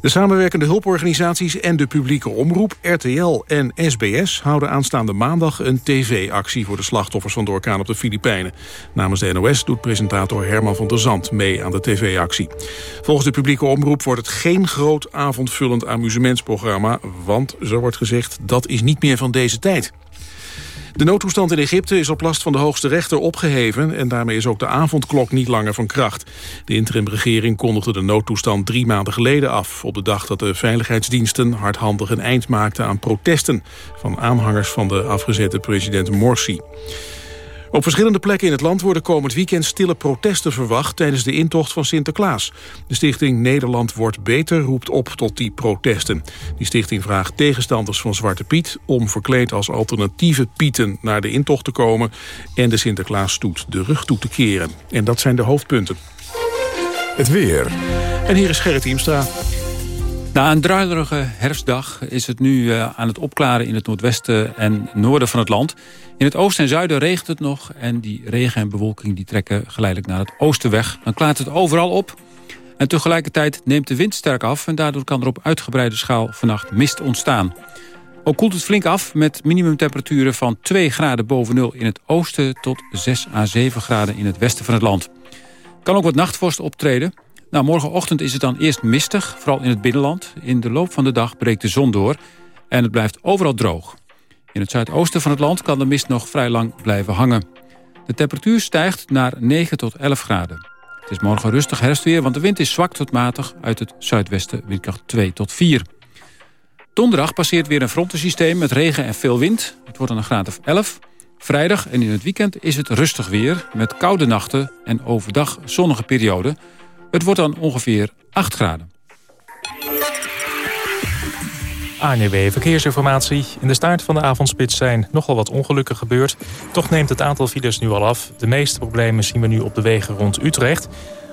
De samenwerkende hulporganisaties en de publieke omroep, RTL en SBS... houden aanstaande maandag een tv-actie voor de slachtoffers van de orkaan op de Filipijnen. Namens de NOS doet presentator Herman van der Zand mee aan de tv-actie. Volgens de publieke omroep wordt het geen groot avondvullend amusementsprogramma... want, zo wordt gezegd, dat is niet meer van deze tijd. De noodtoestand in Egypte is op last van de hoogste rechter opgeheven... en daarmee is ook de avondklok niet langer van kracht. De interimregering kondigde de noodtoestand drie maanden geleden af... op de dag dat de veiligheidsdiensten hardhandig een eind maakten aan protesten... van aanhangers van de afgezette president Morsi. Op verschillende plekken in het land worden komend weekend stille protesten verwacht tijdens de intocht van Sinterklaas. De stichting Nederland wordt beter roept op tot die protesten. Die stichting vraagt tegenstanders van Zwarte Piet om verkleed als alternatieve Pieten naar de intocht te komen en de Sinterklaasstoet de rug toe te keren. En dat zijn de hoofdpunten. Het weer. En hier is Gerrit Hiemstra. Na een druilerige herfstdag is het nu eh, aan het opklaren in het noordwesten en noorden van het land. In het oosten en zuiden regent het nog en die regen en bewolking die trekken geleidelijk naar het oosten weg. Dan klaart het overal op en tegelijkertijd neemt de wind sterk af... en daardoor kan er op uitgebreide schaal vannacht mist ontstaan. Ook koelt het flink af met minimumtemperaturen van 2 graden boven nul in het oosten... tot 6 à 7 graden in het westen van het land. Kan ook wat nachtvorst optreden. Nou, morgenochtend is het dan eerst mistig, vooral in het binnenland. In de loop van de dag breekt de zon door en het blijft overal droog. In het zuidoosten van het land kan de mist nog vrij lang blijven hangen. De temperatuur stijgt naar 9 tot 11 graden. Het is morgen rustig herfstweer, want de wind is zwak tot matig... uit het zuidwesten windkracht 2 tot 4. Donderdag passeert weer een frontensysteem met regen en veel wind. Het wordt dan een graad of 11. Vrijdag en in het weekend is het rustig weer... met koude nachten en overdag zonnige perioden. Het wordt dan ongeveer 8 graden. ANUW Verkeersinformatie. In de staart van de avondspits zijn nogal wat ongelukken gebeurd. Toch neemt het aantal files nu al af. De meeste problemen zien we nu op de wegen rond Utrecht.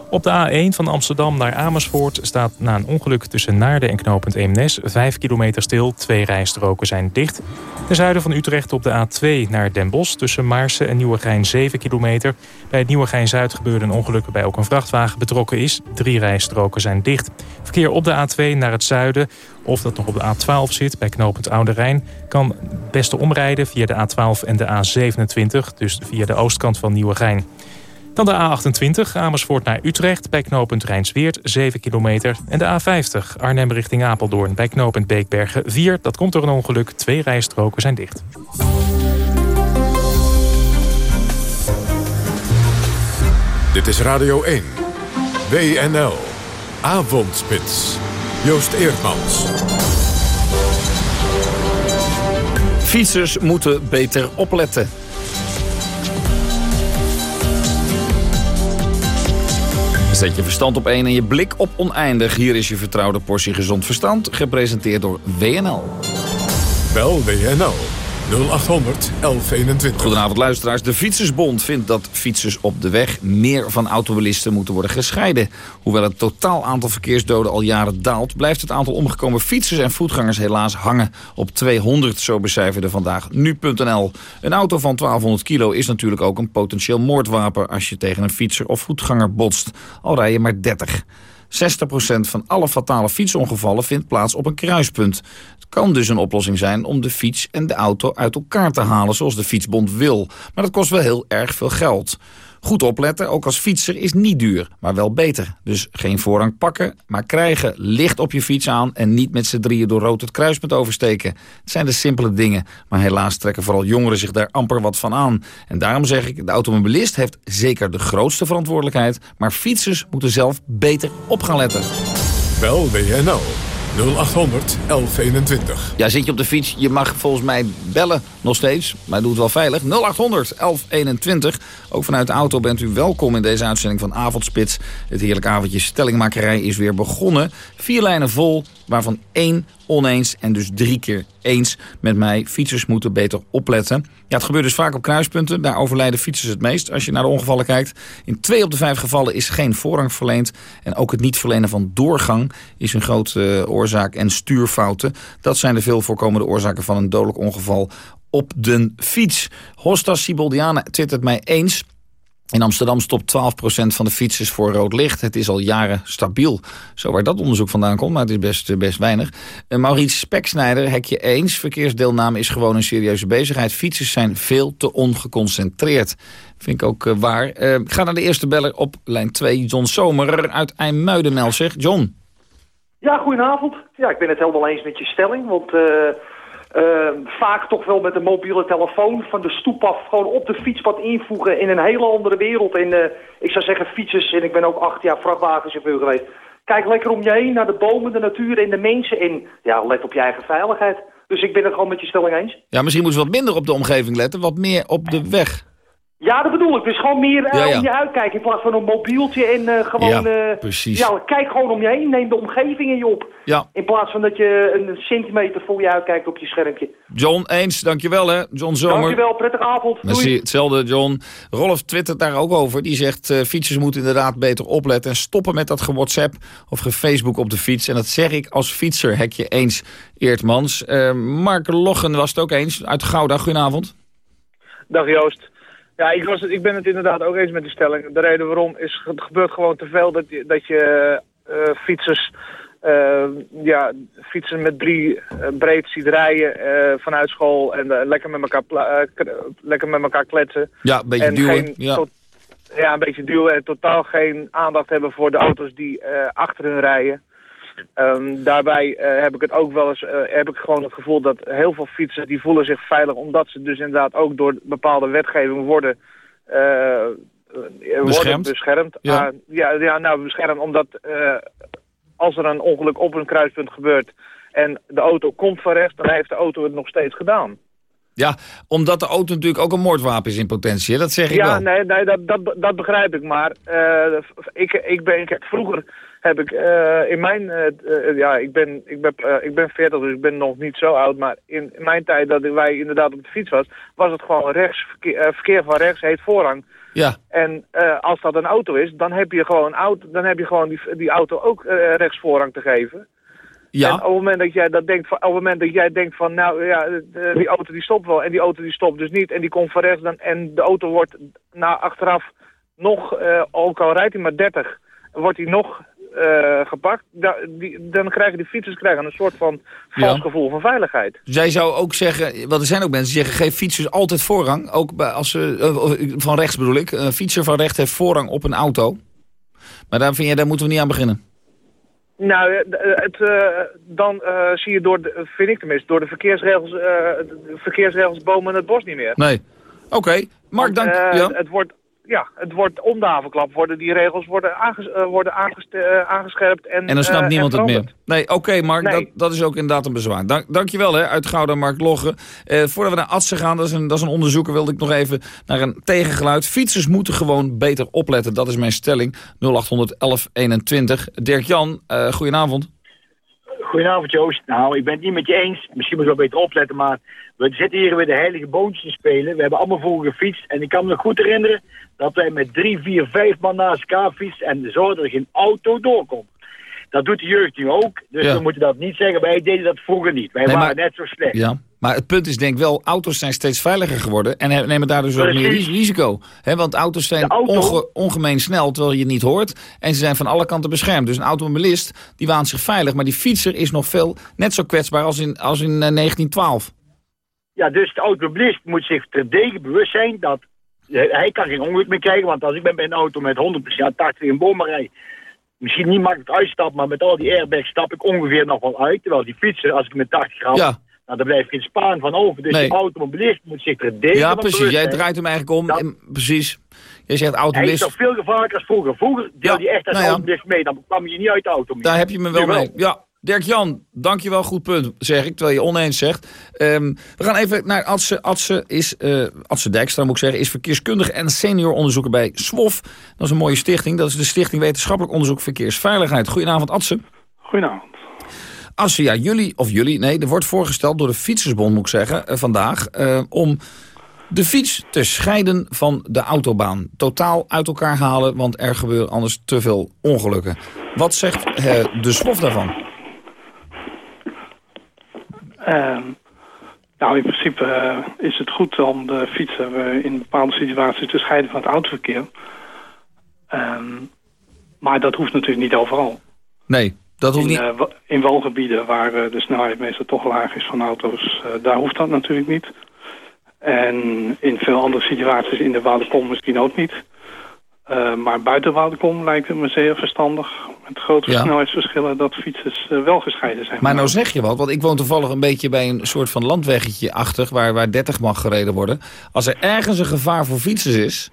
Op de A1 van Amsterdam naar Amersfoort staat na een ongeluk tussen Naarden en knooppunt Eemnes 5 kilometer stil. Twee rijstroken zijn dicht. Ten zuiden van Utrecht op de A2 naar Den Bosch tussen Maarsen en Nieuwegein 7 kilometer. Bij het Nieuwegein-Zuid gebeurde een ongeluk waarbij ook een vrachtwagen betrokken is. Drie rijstroken zijn dicht. Verkeer op de A2 naar het zuiden of dat nog op de A12 zit bij knooppunt Oude Rijn... kan het beste omrijden via de A12 en de A27, dus via de oostkant van Nieuwegein. Dan de A28, Amersfoort naar Utrecht, bij knooppunt Rijnsweert 7 kilometer. En de A50, Arnhem richting Apeldoorn, bij knooppunt Beekbergen 4. Dat komt door een ongeluk, twee rijstroken zijn dicht. Dit is Radio 1, WNL, Avondspits, Joost Eerdmans. Fietsers moeten beter opletten. Zet je verstand op één en je blik op oneindig. Hier is je vertrouwde portie gezond verstand, gepresenteerd door WNL. Bel WNL 0800 1121. Goedenavond luisteraars. De Fietsersbond vindt dat fietsers op de weg meer van automobilisten moeten worden gescheiden. Hoewel het totaal aantal verkeersdoden al jaren daalt... blijft het aantal omgekomen fietsers en voetgangers helaas hangen op 200. Zo becijferde vandaag nu.nl. Een auto van 1200 kilo is natuurlijk ook een potentieel moordwapen... als je tegen een fietser of voetganger botst. Al rij je maar 30. 60% van alle fatale fietsongevallen vindt plaats op een kruispunt. Het kan dus een oplossing zijn om de fiets en de auto uit elkaar te halen... zoals de Fietsbond wil. Maar dat kost wel heel erg veel geld. Goed opletten, ook als fietser, is niet duur, maar wel beter. Dus geen voorrang pakken, maar krijgen. Licht op je fiets aan en niet met z'n drieën door rood het kruispunt oversteken. Het zijn de simpele dingen, maar helaas trekken vooral jongeren zich daar amper wat van aan. En daarom zeg ik, de automobilist heeft zeker de grootste verantwoordelijkheid... maar fietsers moeten zelf beter op gaan letten. Bel WNL 0800 1121. Ja, zit je op de fiets, je mag volgens mij bellen nog steeds, maar doe het wel veilig. 0800 1121. Ook vanuit de auto bent u welkom in deze uitzending van Avondspits. Het heerlijke avondje stellingmakerij is weer begonnen. Vier lijnen vol, waarvan één oneens en dus drie keer eens met mij. Fietsers moeten beter opletten. Ja, het gebeurt dus vaak op kruispunten. Daar overlijden fietsers het meest als je naar de ongevallen kijkt. In twee op de vijf gevallen is geen voorrang verleend. En ook het niet verlenen van doorgang is een grote uh, oorzaak. En stuurfouten, dat zijn de veel voorkomende oorzaken van een dodelijk ongeval op de fiets. Hostas Siboldiana twittert mij eens... In Amsterdam stopt 12% van de fietsers voor rood licht. Het is al jaren stabiel. Zo waar dat onderzoek vandaan komt, maar het is best, best weinig. Uh, Maurice Speksnijder, hek je eens. Verkeersdeelname is gewoon een serieuze bezigheid. Fietsers zijn veel te ongeconcentreerd. Vind ik ook uh, waar. Ga naar de eerste beller op lijn 2. John Zomer uit IJmuiden. John. Ja, goedenavond. Ja, ik ben het helemaal eens met je stelling, want... vaak toch wel met een mobiele telefoon van de stoep af gewoon op de fietspad invoegen in een hele andere wereld. En uh, ik zou zeggen fietsers, en ik ben ook acht jaar vrachtwagenchauffeur geweest. Kijk lekker om je heen naar de bomen, de natuur en de mensen. En ja, let op je eigen veiligheid. Dus ik ben het gewoon met je stelling eens. Ja, misschien moeten we wat minder op de omgeving letten, wat meer op de weg. Ja, dat bedoel ik. Dus gewoon meer uh, ja, ja. om je uitkijken in plaats van een mobieltje en uh, gewoon... Ja, precies. Ja, kijk gewoon om je heen. Neem de omgeving in je op. Ja. In plaats van dat je een centimeter voor je uitkijkt op je schermpje. John, eens. Dankjewel hè. John Zomer. Dankjewel. Prettige avond. Merci. Hetzelfde John. Rolf twittert daar ook over. Die zegt uh, fietsers moeten inderdaad beter opletten. En stoppen met dat ge-WhatsApp of ge-Facebook op de fiets. En dat zeg ik als fietser. Hek je eens Eertmans. Mark Loggen was het ook eens. Uit Gouda. Goedenavond. Dag Joost. Ja, ik, was het, ik ben het inderdaad ook eens met die stelling. De reden waarom is, het gebeurt gewoon te veel dat je, dat je uh, fietsers, uh, ja, fietsen met drie uh, breed ziet rijden vanuit school en lekker, met elkaar lekker met elkaar kletsen. Ja, een beetje en duwen. Geen, ja. Tot, ja, een beetje duwen en totaal geen aandacht hebben voor de auto's die achter hun rijden. Um, daarbij uh, heb ik het ook wel eens, uh, heb ik gewoon het gevoel dat heel veel fietsers die voelen zich veilig omdat ze dus inderdaad ook door bepaalde wetgeving worden, uh, beschermd. worden beschermd. Ja. ja, ja, nou beschermd omdat als er een ongeluk op een kruispunt gebeurt en de auto komt van rechts, dan heeft de auto het nog steeds gedaan. Ja, omdat de auto natuurlijk ook een moordwapen is in potentie, dat zeg ik ja, wel. nee, nee dat, dat, dat begrijp ik, maar ik, ik ben, kijk, vroeger heb ik uh, in mijn, uh, ja, ik ben, ik, ben, ik ben 40, dus ik ben nog niet zo oud, maar in, mijn tijd dat wij inderdaad op de fiets was, was het gewoon rechts, verkeer, verkeer van rechts heet voorrang. Ja. En als dat een auto is, dan heb je gewoon, auto, dan heb je gewoon die, die auto ook rechts voorrang te geven. Ja. En op het moment dat jij dat denkt, van, op het moment dat jij denkt van, nou ja, die auto die stopt wel en die auto die stopt dus niet en die komt van rechts dan en de auto wordt na achteraf nog, uh, ook al rijdt hij maar 30, wordt hij nog uh, gepakt, da, die, dan krijgen die fietsers krijgen een soort van vals Ja. gevoel van veiligheid. Zij zou ook zeggen, want er zijn ook mensen die zeggen... geef fietsers altijd voorrang, ook bij, als ze, uh, van rechts bedoel ik. Een fietser van rechts heeft voorrang op een auto. Maar daar, vind je, daar moeten we niet aan beginnen. Nou, het, uh, dan uh, zie je door, de, vind ik tenminste, door de verkeersregels, uh, de verkeersregels bomen het bos niet meer. Nee. Oké, okay. Mark, dank. Ja. Het wordt, ja, het wordt om de havenklap worden die regels worden, aanges uh, worden uh, aangescherpt. En, en dan snapt niemand het meer. Nee, oké Mark, nee. Dat, dat is ook inderdaad een bezwaar. Dank, dankjewel hè, uit Gouda Mark Logge. voordat we naar Atsen gaan, dat is, een, dat is een onderzoeker, wilde ik nog even naar een tegengeluid. Fietsers moeten gewoon beter opletten, dat is mijn stelling. 0800 1121. Dirk-Jan, goedenavond. Goedenavond Joost. Nou, ik ben het niet met je eens. Misschien moet je wel beter opletten, maar we zitten hier weer de heilige boontjes te spelen. We hebben allemaal vroeger gefietst. En ik kan me nog goed herinneren dat wij met drie, vier, vijf man naast elkaar fietsen en zorgen dat er geen auto doorkomt. Dat doet de jeugd nu ook. Dus we moeten dat niet zeggen. Wij deden dat vroeger niet. Wij waren net zo slecht. Ja. Maar het punt is denk ik wel, auto's zijn steeds veiliger geworden... en nemen daardoor dus ook meer risico. He, want auto's zijn ongemeen snel, terwijl je het niet hoort. En ze zijn van alle kanten beschermd. Dus een automobilist, die waant zich veilig. Maar die fietser is nog veel net zo kwetsbaar als in, als in 1912. Eh, ja, dus de automobilist moet zich terdege bewust zijn... dat hij kan geen ongeluk meer krijgen. Want als ik ben bij een auto met 100% 80 in bomen rijd misschien niet makkelijk uitstappen, maar met al die airbags stap ik ongeveer nog wel uit. Terwijl die fietser, als ik met 80 ga, ja. Nou, daar blijft geen spaan van over. Dus nee. de automobilist moet zich er delen Ja, precies. Jij draait hem eigenlijk om. en, precies. Je zegt automobilist... Hij is toch veel gevaarlijker als vroeger. Vroeger deelde ja. je echt als nou ja. automobilist mee. Dan kwam je niet uit de auto Daar heb je me wel, mee. Ja, Dirk-Jan, dankjewel, goed punt, zeg ik, terwijl je oneens zegt. Ehm, we gaan even naar Adse. Adse, is, uh, Adse Dijkstra, moet ik zeggen, is verkeerskundige en senior onderzoeker bij SWOF. Dat is een mooie stichting. Dat is de Stichting Wetenschappelijk Onderzoek Verkeersveiligheid. Goedenavond, Adse. Goedenavond. Adse, ja, jullie, of jullie, nee, er wordt voorgesteld door de Fietsersbond, moet ik zeggen, uh, vandaag, uh, om de fiets te scheiden van de autobaan. Totaal uit elkaar halen, want er gebeuren anders te veel ongelukken. Wat zegt de SWOF daarvan? Uh, nou, in principe uh, is het goed om de fietser uh, in bepaalde situaties te scheiden van het autoverkeer. Um, maar dat hoeft natuurlijk niet overal. Nee, dat hoeft in, niet. Uh, in woongebieden waar de snelheid meestal toch laag is van auto's, daar hoeft dat natuurlijk niet. En in veel andere situaties in de Waderkom misschien ook niet. Uh, maar buiten Woudekom lijkt het me zeer verstandig... met grote snelheidsverschillen dat fietsers uh, wel gescheiden zijn. Maar nou zeg je wat, want ik woon toevallig een beetje bij een soort van landweggetje achter... Waar, waar 30 mag gereden worden. Als er ergens een gevaar voor fietsers is...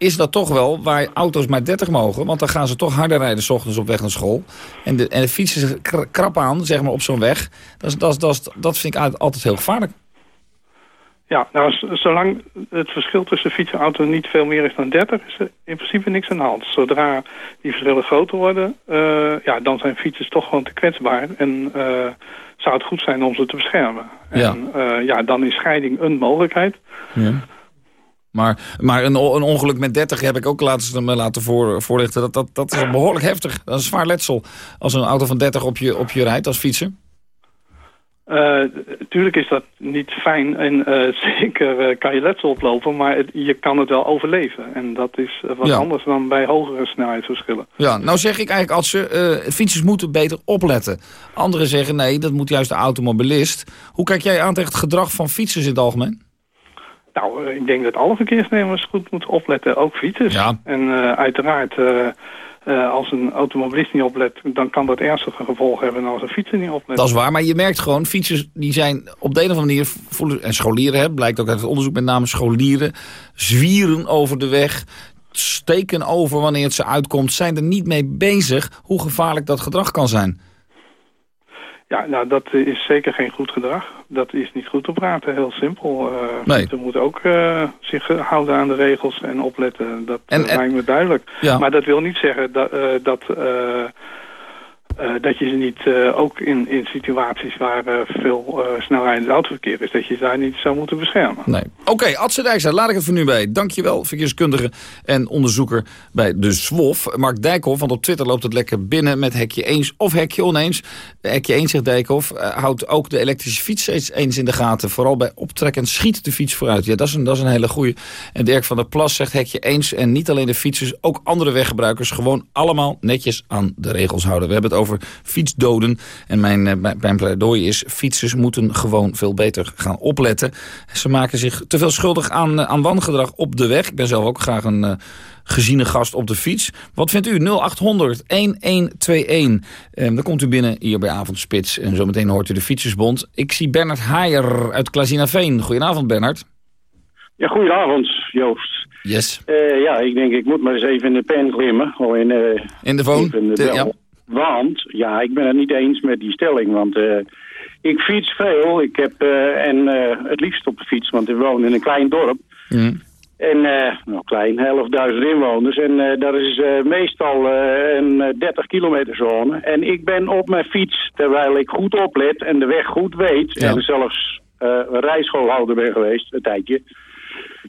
is dat toch wel waar auto's maar 30 mogen. Want dan gaan ze toch harder rijden s ochtends op weg naar school. En de, en de fietsers krap aan, zeg maar, op zo'n weg. Dat, dat, dat, dat vind ik altijd heel gevaarlijk. Ja, nou, zolang het verschil tussen fiets en auto niet veel meer is dan 30, is er in principe niks aan de hand. Zodra die verschillen groter worden, uh, ja, dan zijn fietsers toch gewoon te kwetsbaar. En uh, zou het goed zijn om ze te beschermen. Ja. En uh, ja, dan is scheiding een mogelijkheid. Ja. Maar, maar een, een ongeluk met 30 heb ik ook laten, me laten voor, voorlichten. Dat, dat, dat is behoorlijk heftig. Dat is zwaar letsel als een auto van 30 op je, op je rijdt als fietser. Uh, tuurlijk is dat niet fijn en uh, zeker uh, kan je letsel oplopen, maar het, je kan het wel overleven. En dat is wat anders dan bij hogere snelheidsverschillen. Ja, nou zeg ik eigenlijk als ze fietsers moeten beter opletten. Anderen zeggen nee, dat moet juist de automobilist. Hoe kijk jij aan tegen het gedrag van fietsers in het algemeen? Nou, ik denk dat alle verkeersnemers goed moeten opletten, ook fietsers. Ja. En uiteraard uh, als een automobilist niet oplet, dan kan dat ernstige gevolgen hebben als een fietser niet oplet. Dat is waar, maar je merkt gewoon, fietsers die zijn op de een of andere manier, voelen, en scholieren, hè, blijkt ook uit het onderzoek met name scholieren, zwieren over de weg, steken over wanneer het ze uitkomt, zijn er niet mee bezig hoe gevaarlijk dat gedrag kan zijn. Ja, nou dat is zeker geen goed gedrag. Dat is niet goed te praten, heel simpel. Uh, nee. Ze moeten ook uh, zich houden aan de regels en opletten. Dat en, lijkt me duidelijk. Ja. Maar dat wil niet zeggen dat, uh, dat uh, dat je ze niet uh, ook in, in situaties waar uh, veel snelheid in autoverkeer is, dat je ze daar niet zou moeten beschermen. Nee. Oké, okay, Adse laat ik het voor nu bij. Dankjewel, verkeerskundige en onderzoeker bij de SWOF. Mark Dijkhoff, want op Twitter loopt het lekker binnen met hekje eens of hekje oneens. Hekje eens, zegt Dijkhoff, houdt ook de elektrische fiets eens, eens in de gaten. Vooral bij optrekken schiet de fiets vooruit. Ja, dat is een, dat is een hele goeie. En Dirk van der Plas zegt hekje eens en niet alleen de fietsers, ook andere weggebruikers gewoon allemaal netjes aan de regels houden. We hebben het over fietsdoden. En mijn, eh, mijn pleidooi is, fietsers moeten gewoon veel beter gaan opletten. Ze maken zich te veel schuldig aan, eh, aan wangedrag op de weg. Ik ben zelf ook graag een uh, geziene gast op de fiets. Wat vindt u? 0800 1121. Uh, dan komt u binnen hier bij Avondspits. En zometeen hoort u de Fietsersbond. Ik zie Bernard Haier uit Klazinaveen. Goedenavond, Bernard. Ja, goedenavond, Joost. Yes. Uh, ja, ik denk ik moet maar eens even in de pen glimmen. Of in, uh, in de phone? In de ja. Want, ja, ik ben het niet eens met die stelling. Want uh, ik fiets veel. Ik heb, en het liefst op de fiets, want ik woon in een klein dorp. Mm. En, nou klein, 11.000 inwoners. En daar is meestal een 30 kilometer zone. En ik ben op mijn fiets, terwijl ik goed oplet en de weg goed weet... Ja. en zelfs rijschoolhouder ben geweest, een tijdje...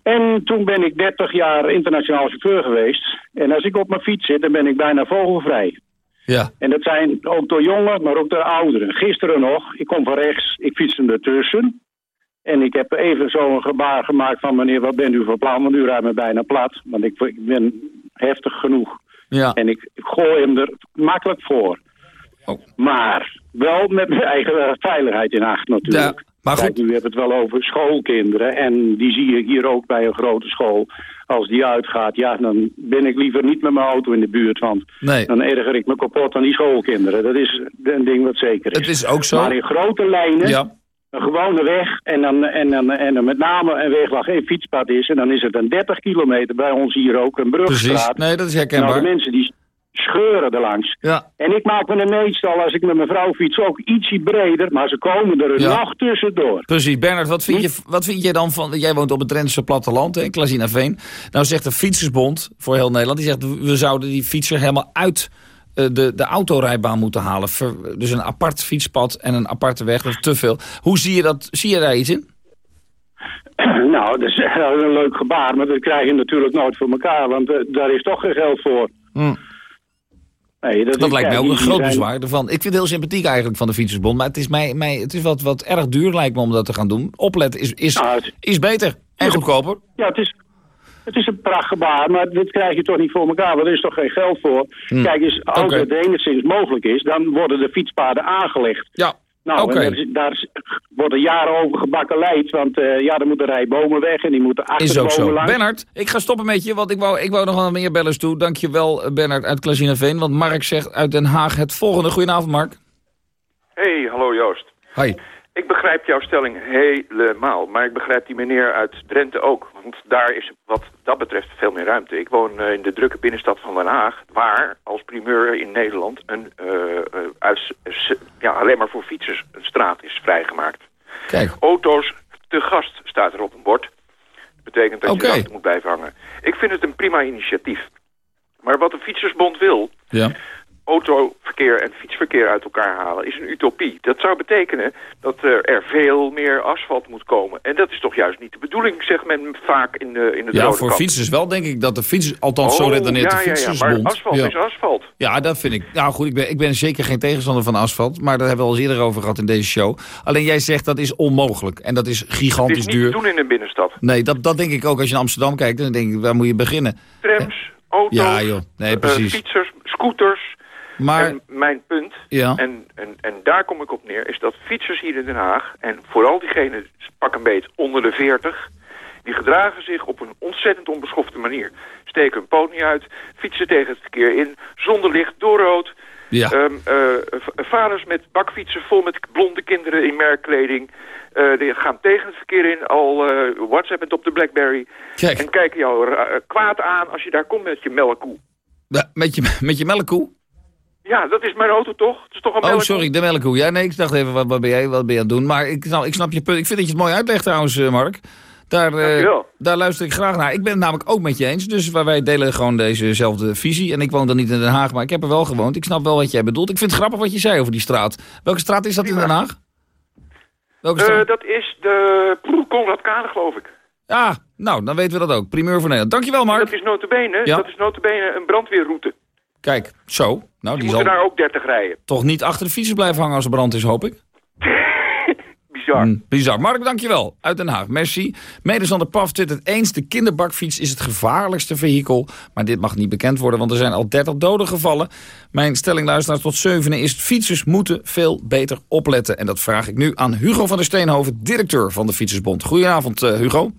En toen ben ik 30 jaar internationaal chauffeur geweest. En als ik op mijn fiets zit, dan ben ik bijna vogelvrij. Ja. En dat zijn ook door jongen, maar ook door ouderen. Gisteren nog, ik kom van rechts, ik fiets hem ertussen. En ik heb even zo'n gebaar gemaakt van meneer, wat bent u voor plan? Want u rijdt me bijna plat, want ik, ik ben heftig genoeg. Ja. En ik, ik gooi hem er makkelijk voor. Oh. Maar wel met mijn eigen veiligheid in acht natuurlijk. Ja. Maar goed. Kijk, nu hebben het wel over schoolkinderen. En die zie ik hier ook bij een grote school. Als die uitgaat, ja, dan ben ik liever niet met mijn auto in de buurt. Want nee. dan erger ik me kapot aan die schoolkinderen. Dat is een ding wat zeker is. Het is ook zo. Maar in grote lijnen, ja. een gewone weg. En dan, en, dan, en dan met name een weg waar geen fietspad is. En dan is het een 30 kilometer bij ons hier ook, een brugstraat. Precies, nee, dat is herkenbaar. Nou, de mensen die scheuren erlangs. Ja. En ik maak me de meestal, als ik met mijn vrouw fiets, ook ietsje breder. Maar ze komen er Ja. nog tussendoor. Precies, Bernard, wat vind, je, wat vind je dan van... Jij woont op het Drentse platteland, hè, Klazinaveen. Nou zegt de Fietsersbond voor heel Nederland... die zegt, we zouden die fietser helemaal uit eh, de, de autorijbaan moeten halen. Ver- dus een apart fietspad en een aparte weg, dat is te veel. Hoe zie je dat? Zie je daar iets in? nou, dat is een leuk gebaar, maar dat krijg je natuurlijk nooit voor elkaar. Want eh, daar is toch geen geld voor. Hm. Nee, Dat, lijkt mij ook een groot zijn- bezwaar ervan. Ik vind het heel sympathiek eigenlijk van de Fietsersbond. Maar het is, mij, mij, het is wat, wat erg duur lijkt me om dat te gaan doen. Opletten is, is, Nou, het- is beter en goedkoper. Ja, het is, het is een prachtgebaar, maar dit krijg je toch niet voor elkaar, want er is toch geen geld voor. Hm. Kijk eens, als het enigszins mogelijk is, dan worden de fietspaden aangelegd. Ja, Nou, en daar, worden jaren over gebakkeleid, want eh, ja, er moeten rij bomen weg en die moeten achter Is de ook bomen zo. langs. Bernard, ik ga stoppen met je, want ik wou, ik wou nog wel meer bellers toe. Dankjewel, eh, Bernard uit Klazinaveen. Want Mark zegt uit Den Haag het volgende. Goedenavond, Mark. Hey, hallo Joost. Hi. Ik begrijp jouw stelling helemaal, maar ik begrijp die meneer uit Drenthe ook. Want daar is wat dat betreft veel meer ruimte. Ik woon eh, in de drukke binnenstad van Den Haag, waar als primeur in Nederland een, eh, eh, uit, ja, alleen maar voor fietsers een straat is vrijgemaakt. Kijk. Auto's te gast staat er op een bord. Dat betekent dat Oké. je dat moet blijven hangen. Ik vind het een prima initiatief. Maar wat de Fietsersbond wil, Ja. Autoverkeer en fietsverkeer uit elkaar halen is een utopie. Dat zou betekenen dat er, veel meer asfalt moet komen. En dat is toch juist niet de bedoeling, zegt men vaak in de, in het Ja, voor fietsers wel denk ik dat de fiets, althans zo Oh, redeneert ja, de ja, ja, Fietsersbond. maar asfalt is asfalt. Ja, dat vind ik. Nou goed, ik ben, ik ben zeker geen tegenstander van asfalt. Maar daar hebben we al eens eerder over gehad in deze show. Alleen jij zegt dat is onmogelijk. En dat is gigantisch is niet duur. te doen in een binnenstad. Nee, dat, dat denk ik ook als je naar Amsterdam kijkt. Dan denk ik, waar moet je beginnen? Trams, auto's, Ja joh, nee eh, precies. fietsers, scooters. Maar- En mijn punt, Ja. en, en, en daar kom ik op neer, is dat fietsers hier in Den Haag... en vooral diegenen, pak een beet, onder de 40... die gedragen zich op een ontzettend onbeschofte manier. Steken hun poot niet uit, fietsen tegen het verkeer in... zonder licht, door rood... Ja. Ehm, eh, v- vaders met bakfietsen vol met blonde kinderen in merkkleding... eh, die gaan tegen het verkeer in, al eh whatsappend op de Blackberry... Kijk. en kijken jou eh, kwaad aan als je daar komt met je melkkoe. Ja, Met je, met je melkkoe? Ja, dat is mijn auto toch? Het is toch een Oh, sorry, de melkkoe. Ja, nee, ik dacht even, wat, wat ben jij wat ben je aan het doen? Maar ik, nou, ik snap je punt. Ik vind dat je het mooi uitlegt trouwens, eh, Mark. Daar, Dankjewel. daar luister ik graag naar. Ik ben het namelijk ook met je eens. Dus waar wij delen gewoon dezezelfde visie. En ik woon dan niet in Den Haag, maar ik heb er wel gewoond. Ik snap wel wat jij bedoelt. Ik vind het grappig wat je zei over die straat. Welke straat is dat in Den Haag? Welke Eh, straat? dat is de Proe- Konrad Kade, geloof ik. Ah, nou, dan weten we dat ook. Primeur voor Nederland. Dankjewel, Mark. Dat is notabene, Ja. dat is notabene een brandweerroute. Kijk, zo. Nou, Die die zal daar ook 30 rijden. toch niet achter de fietsen blijven hangen als er brand is, hoop ik. Bizar. Mm, bizar. Mark, dankjewel. Uit Den Haag. Merci. Medesander Paf twittert eens. De kinderbakfiets is het gevaarlijkste vehikel. Maar dit mag niet bekend worden, want er zijn al 30 doden gevallen. Mijn stelling luisteraars tot zevenen is... fietsers moeten veel beter opletten. En dat vraag ik nu aan Hugo van der Steenhoven... directeur van de Fietsersbond. Goedenavond, eh, Hugo.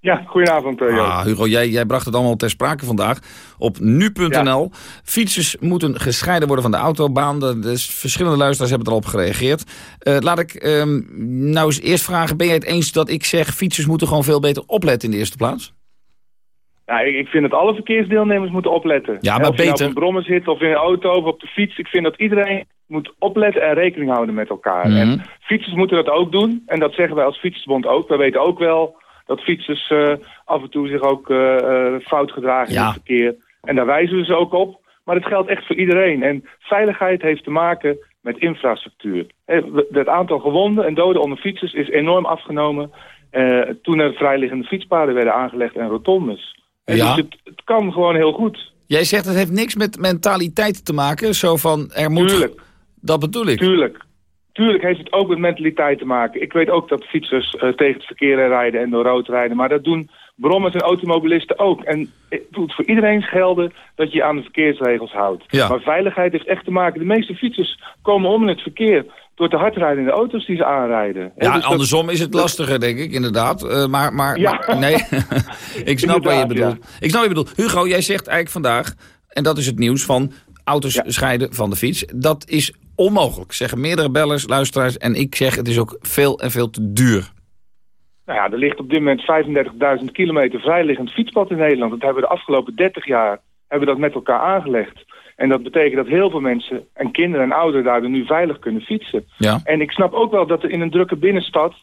Ja, goedenavond. Uh, ah, Hugo, jij, jij bracht het allemaal ter sprake vandaag op nu.nl. Fietsers moeten gescheiden worden van de autobaan. De, verschillende luisteraars hebben erop gereageerd. Uh, laat ik um, nou eens eerst vragen, ben jij het eens dat ik zeg... fietsers moeten gewoon veel beter opletten in de eerste plaats? Ja, ik vind dat alle verkeersdeelnemers moeten opletten. Ja, maar of je. Nou op een brommer zit of in een auto of op de fiets. Ik vind dat iedereen moet opletten en rekening houden met elkaar. Mhm. En fietsers moeten dat ook doen. En dat zeggen wij als Fietsersbond ook. We weten ook wel dat fietsers uh, af en toe zich ook uh, uh, fout gedragen Ja. in het verkeer. En daar wijzen we ze ook op. Maar het geldt echt voor iedereen. En veiligheid heeft te maken met infrastructuur. Eh, Het aantal gewonden en doden onder fietsers is enorm afgenomen... eh, toen er vrijliggende fietspaden werden aangelegd en rotondes. En Ja. Dus het, het kan gewoon heel goed. Jij zegt het heeft niks met mentaliteit te maken. Zo van, er moet... Tuurlijk. Dat bedoel ik. Tuurlijk. Tuurlijk heeft het ook met mentaliteit te maken. Ik weet ook dat fietsers eh, tegen het verkeer rijden en door rood rijden. Maar dat doen brommers en automobilisten ook. En het moet voor iedereen gelden dat je je aan de verkeersregels houdt. Ja. Maar veiligheid heeft echt te maken. De meeste fietsers komen om in het verkeer door te hard rijden in de auto's die ze aanrijden. Ja, dus dat- andersom is het lastiger, denk ik, inderdaad. Eh, maar, maar, Ja. maar- nee, ik snap wat je bedoelt. Ik snap wat je bedoelt. Hugo, jij zegt eigenlijk vandaag, en dat is het nieuws van auto's scheiden van de fiets. Dat is onmogelijk, zeggen meerdere bellers, luisteraars. En ik zeg, het is ook veel en veel te duur. Nou ja, er ligt op dit moment 35.000 kilometer vrijliggend fietspad in Nederland. Dat hebben we de afgelopen 30 jaar hebben we dat met elkaar aangelegd. En dat betekent dat heel veel mensen en kinderen en ouderen daardoor nu veilig kunnen fietsen. Ja. En ik snap ook wel dat er in een drukke binnenstad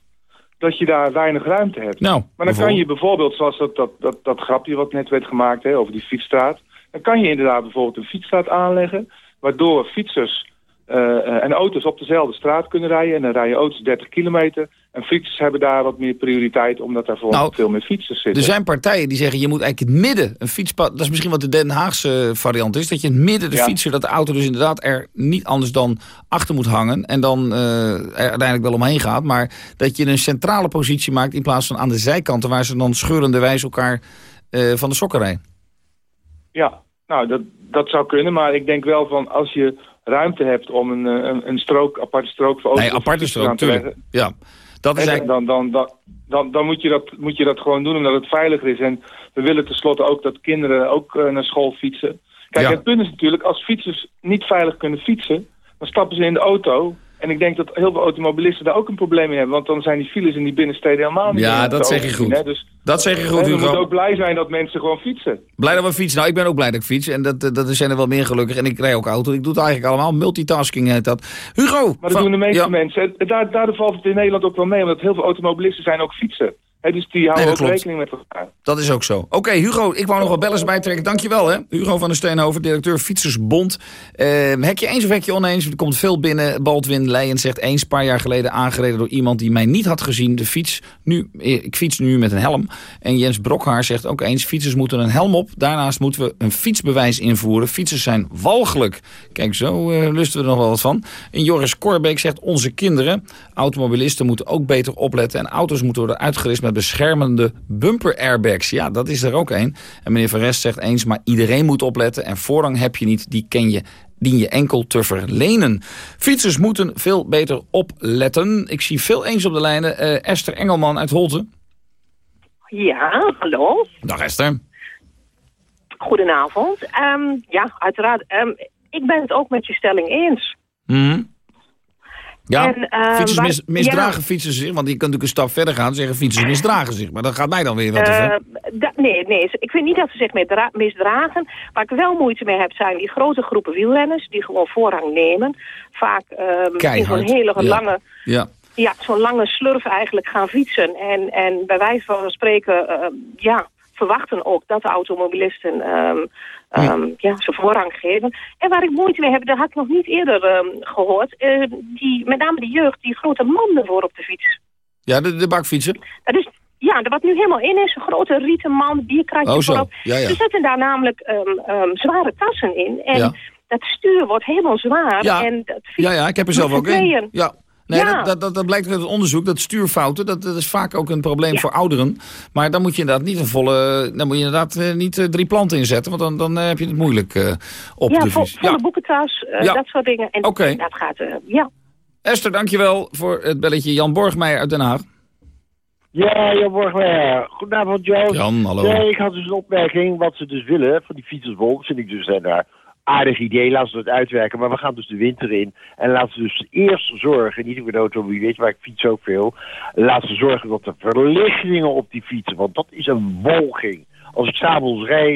dat je daar weinig ruimte hebt. Nou, maar dan kan je bijvoorbeeld, zoals dat, dat, dat, dat grapje wat net werd gemaakt hè, over die fietsstraat... dan kan je inderdaad bijvoorbeeld een fietsstraat aanleggen... waardoor fietsers eh, eh, en auto's op dezelfde straat kunnen rijden. En dan rijden auto's 30 kilometer. En fietsers hebben daar wat meer prioriteit... omdat daar voor Nou, veel meer fietsers zitten. Er zijn partijen die zeggen, je moet eigenlijk in het midden een fietspad... Dat is misschien wat de Den Haagse variant is. Dat je in het midden de Ja. fietser, dat de auto dus inderdaad er niet anders dan achter moet hangen. En dan eh, er uiteindelijk wel omheen gaat. Maar dat je een centrale positie maakt in plaats van aan de zijkanten... waar ze dan scheurende wijze elkaar van de sokken rijden. Ja, nou, dat, dat zou kunnen. Maar ik denk wel van als je ruimte hebt om een, eh, een, een strook, aparte strook voor auto's Nee, aparte strook, aan te tuurlijk. leggen, Ja, dat is En eigenlijk... dan, dan, dan, dan, dan moet, je dat, moet je dat gewoon doen omdat het veiliger is. En we willen tenslotte ook dat kinderen ook eh, naar school fietsen. Kijk, Ja. het punt is natuurlijk, als fietsers niet veilig kunnen fietsen... dan stappen ze in de auto. En ik denk dat heel veel automobilisten daar ook een probleem mee hebben. Want dan zijn die files in die binnensteden helemaal niet Ja, meer dat zeg je goed. hè. Dus, Dat zeg je goed, hè, we Hugo. moeten ook blij zijn dat mensen gewoon fietsen. Blij dat we fietsen. Nou, ik ben ook blij dat ik fiets. En dat, dat, zijn er wel meer gelukkig. En ik rij ook auto. Ik doe het eigenlijk allemaal. Multitasking heet dat. Hugo! Maar dat van- doen de meeste ja. mensen. En Daar, daardoor valt het in Nederland ook wel mee. Omdat heel veel automobilisten zijn ook fietsen. Hè, dus die houden ook klopt. rekening met elkaar. Dat is ook zo. Oké, Hugo, ik wou nog wel bellers bijtrekken. Dankjewel, hè. Hugo van der Steenhoven, directeur Fietsersbond. Ehm hek je eens of hek je oneens? Er komt veel binnen. Baldwin Leijen zegt eens, een paar jaar geleden aangereden door iemand die mij niet had gezien. De fiets, nu, eh, ik fiets nu met een helm. En Jens Brokhaar zegt ook eens, fietsers moeten een helm op. Daarnaast moeten we een fietsbewijs invoeren. Fietsers zijn walgelijk. Kijk, zo eh, lusten we er nog wel wat van. En Joris Korbeek zegt, onze kinderen, automobilisten moeten ook beter opletten. En auto's moeten worden uitgerust met beschermende bumper airbags. Ja, dat is er ook een. En meneer Van Rest zegt eens, maar iedereen moet opletten. En voorrang heb je niet, die ken je dien je enkel te verlenen. Fietsers moeten veel beter opletten. Ik zie veel eens op de lijnen. Eh, Esther Engelman uit Holte. Ja, hallo. Dag Esther. Goedenavond. Ehm, ja, uiteraard. Ehm, ik ben het ook met je stelling eens. Mhm. Ja, En, eh, fietsers mis- misdragen ja. fietsers zich. Want je kunt natuurlijk een stap verder gaan en zeggen fietsers misdragen zich. Maar dat gaat mij dan weer wat te ver. Eh, da- nee, nee, ik vind niet dat ze zich misdra- misdragen. Waar ik wel moeite mee heb, zijn die grote groepen wielrenners... die gewoon voorrang nemen. Vaak ehm, in zo'n hele ja. lange... Ja. Ja, zo'n lange slurf eigenlijk gaan fietsen. En, en bij wijze van spreken, ehm, ja, verwachten ook dat de automobilisten ehm, ja, ze voorrang geven. En waar ik moeite mee heb, dat had ik nog niet eerder ehm, gehoord. eh, die, met name de jeugd, die grote manden voor op de fiets. Ja, de, de bakfietsen. Dat is, ja, wat nu helemaal in is, een grote rieten man, bierkratje Oh, voorop. Ja, ja. Er zitten daar namelijk zware tassen in. En Ja. dat stuur wordt helemaal zwaar. Ja. En dat Ja, ja, ik heb er zelf ook. Ja. Nee, Ja. Dat, dat, dat, dat blijkt uit het onderzoek, dat stuurfouten, dat, dat is vaak ook een probleem voor ouderen. Maar dan moet je inderdaad niet een volle, dan moet je inderdaad eh, niet eh, drie planten inzetten, want dan, dan eh, heb je het moeilijk eh, op ja, de vo- volle boekentas, eh, Ja. dat soort dingen. En Oké. dat gaat, eh, ja. Esther, dankjewel voor het belletje. Jan Borgmeijer uit Den Haag. Ja, Jan Borgmeijer. Goedenavond, Joost. Jan, hallo. Nee, ik had dus een opmerking. Wat ze dus willen van die fietsersbond, vind ik dus een aardig idee. Laten ze het uitwerken. Maar we gaan dus de winter in. En laten ze dus eerst zorgen, niet over de weet je waar ik fiets ook veel. Laten ze zorgen dat de verlichtingen op die fietsen, want dat is een wolging. Als ik s'avonds rijd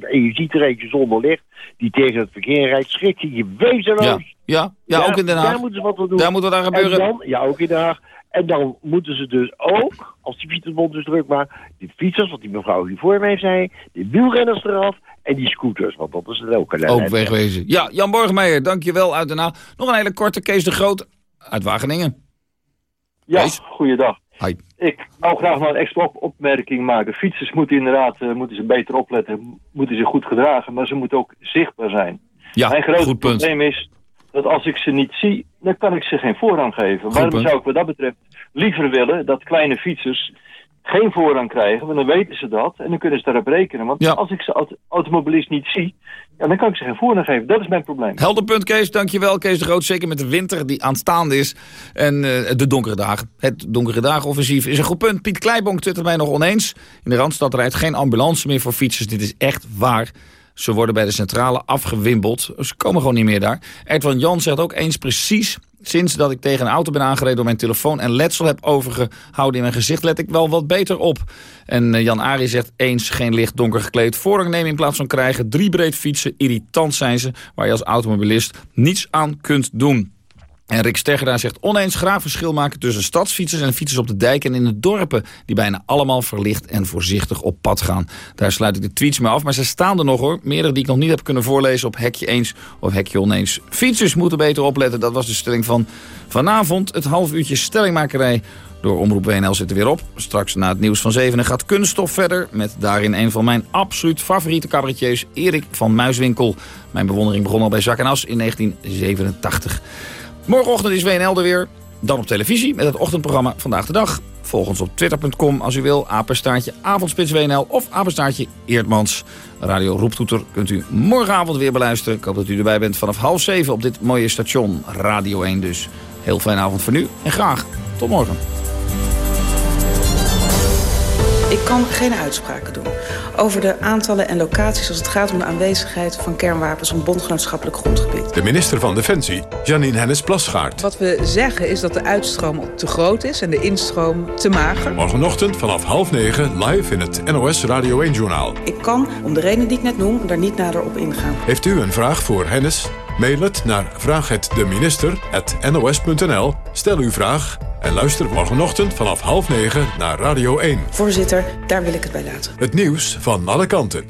en je ziet er eentje zonder licht, die tegen het verkeer rijdt, schrik je je wezenloos. Ja, ja, ja, ook in Den Haag. Daar moeten ze wat aan doen. Daar moet wat aan gebeuren. Dan, ja, ook in Den Haag. En dan moeten ze dus ook, als die fietsersbond dus druk maakt, die fietsers, wat die mevrouw hier voor mij zei, de wielrenners eraf en die scooters, want dat is het ook. Een ook wegwezen. Ja, Jan Borgmeijer, dankjewel uit Den Haag. Nog een hele korte, Kees de Groot uit Wageningen. Ja, Kees? goeiedag. Hi. Ik wou graag nog een extra opmerking maken. Fietsers moeten inderdaad uh, moeten ze beter opletten, moeten zich goed gedragen, maar ze moeten ook zichtbaar zijn. Ja, Mijn grote punt. probleem is dat als ik ze niet zie, dan kan ik ze geen voorrang geven. Waarom zou ik wat dat betreft liever willen dat kleine fietsers geen voorrang krijgen, want dan weten ze dat en dan kunnen ze daarop rekenen. Want als ik ze auto automobilist niet zie, ja, dan kan ik ze geen voorrang geven. Dat is mijn probleem. Helder punt, Kees. Dankjewel, Kees de Groot. Zeker met de winter die aanstaande is. En uh, de donkere dagen. Het donkere dagenoffensief is een goed punt. Piet Kleibonk twittert mij nog oneens. In de Randstad rijdt geen ambulance meer voor fietsers. Dit is echt waar. Ze worden bij de centrale afgewimpeld. Ze komen gewoon niet meer daar. Ertwan Jan zegt ook eens precies... Sinds dat ik tegen een auto ben aangereden door mijn telefoon en letsel heb overgehouden in mijn gezicht, let ik wel wat beter op. En uh, Jan Ari zegt eens geen licht donker gekleed voorrang nemen in plaats van krijgen. Drie breed fietsen, irritant zijn ze, waar je als automobilist niets aan kunt doen. En Rick Steggera zegt oneens graag verschil maken tussen stadsfietsers en fietsers op de dijk en in de dorpen. Die bijna allemaal verlicht en voorzichtig op pad gaan. Daar sluit ik de tweets mee af, maar ze staan er nog hoor. Meerdere die ik nog niet heb kunnen voorlezen op hekje eens of hekje oneens. Fietsers moeten beter opletten, dat was de stelling van vanavond. Het half uurtje stellingmakerij door Omroep WNL zit er weer op. Straks na het nieuws van zevenen gaat Kunststof verder... met daarin een van mijn absoluut favoriete cabaretiers, Erik van Muiswinkel. Mijn bewondering begon al bij Zak en As in 1987. Morgenochtend is WNL er weer. Dan op televisie met het ochtendprogramma Vandaag de Dag. Volg ons op twitter.com als u wil. Apenstaartje Avondspits WNL of Apenstaartje Eerdmans. Radio Roeptoeter kunt u morgenavond weer beluisteren. Ik hoop dat u erbij bent vanaf half zeven op dit mooie station. Radio 1 dus. Heel fijne avond voor nu en graag tot morgen. Ik kan geen uitspraken doen over de aantallen en locaties als het gaat om de aanwezigheid van kernwapens op bondgenootschappelijk grondgebied. De minister van Defensie, Janine Hennis-Plasgaard. Wat we zeggen is dat de uitstroom te groot is en de instroom te mager. Morgenochtend vanaf half negen live in het NOS Radio 1-journaal. Ik kan, om de reden die ik net noem, daar niet nader op ingaan. Heeft u een vraag voor Hennis? Mail het naar vraaghetdeminister.nos.nl. Stel uw vraag en luister morgenochtend vanaf half negen naar Radio 1. Voorzitter, daar wil ik het bij laten. Het nieuws van alle kanten.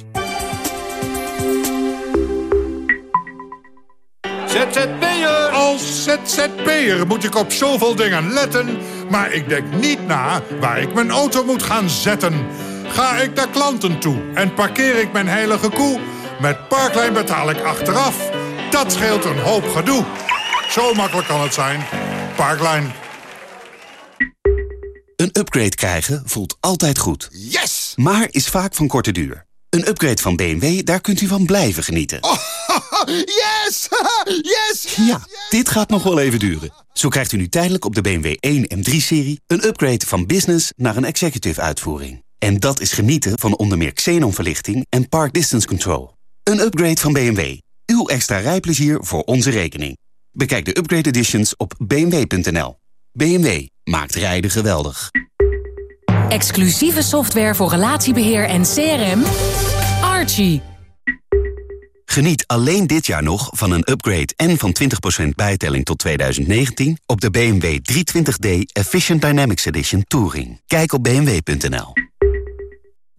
ZZP'er! Als ZZP'er moet ik op zoveel dingen letten... maar ik denk niet na waar ik mijn auto moet gaan zetten. Ga ik naar klanten toe en parkeer ik mijn heilige koe... met Parklijn betaal ik achteraf. Dat scheelt een hoop gedoe. Zo makkelijk kan het zijn. Parklijn. Een upgrade krijgen voelt altijd goed. Yes! Maar is vaak van korte duur. Een upgrade van BMW, daar kunt u van blijven genieten. Oh, yes! yes! Ja, dit gaat nog wel even duren. Zo krijgt u nu tijdelijk op de BMW 1 M3-serie... een upgrade van business naar een executive uitvoering. En dat is genieten van onder meer xenonverlichting en park distance control. Een upgrade van BMW. Uw extra rijplezier voor onze rekening. Bekijk de upgrade editions op bmw.nl. BMW maakt rijden geweldig. Exclusieve software voor relatiebeheer en CRM. Archie. Geniet alleen dit jaar nog van een upgrade en van 20% bijtelling tot 2019... op de BMW 320d Efficient Dynamics Edition Touring. Kijk op bmw.nl.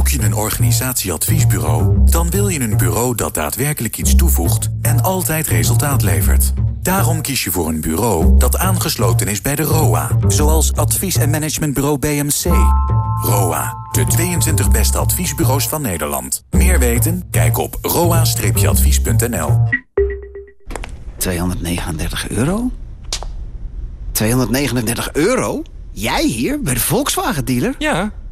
Zoek je een organisatieadviesbureau? Dan wil je een bureau dat daadwerkelijk iets toevoegt en altijd resultaat levert. Daarom kies je voor een bureau dat aangesloten is bij de ROA. Zoals advies- en managementbureau BMC. ROA, de 22 beste adviesbureaus van Nederland. Meer weten? Kijk op roa-advies.nl 239 euro? 239 euro? Jij hier, bij de Volkswagen-dealer? Ja,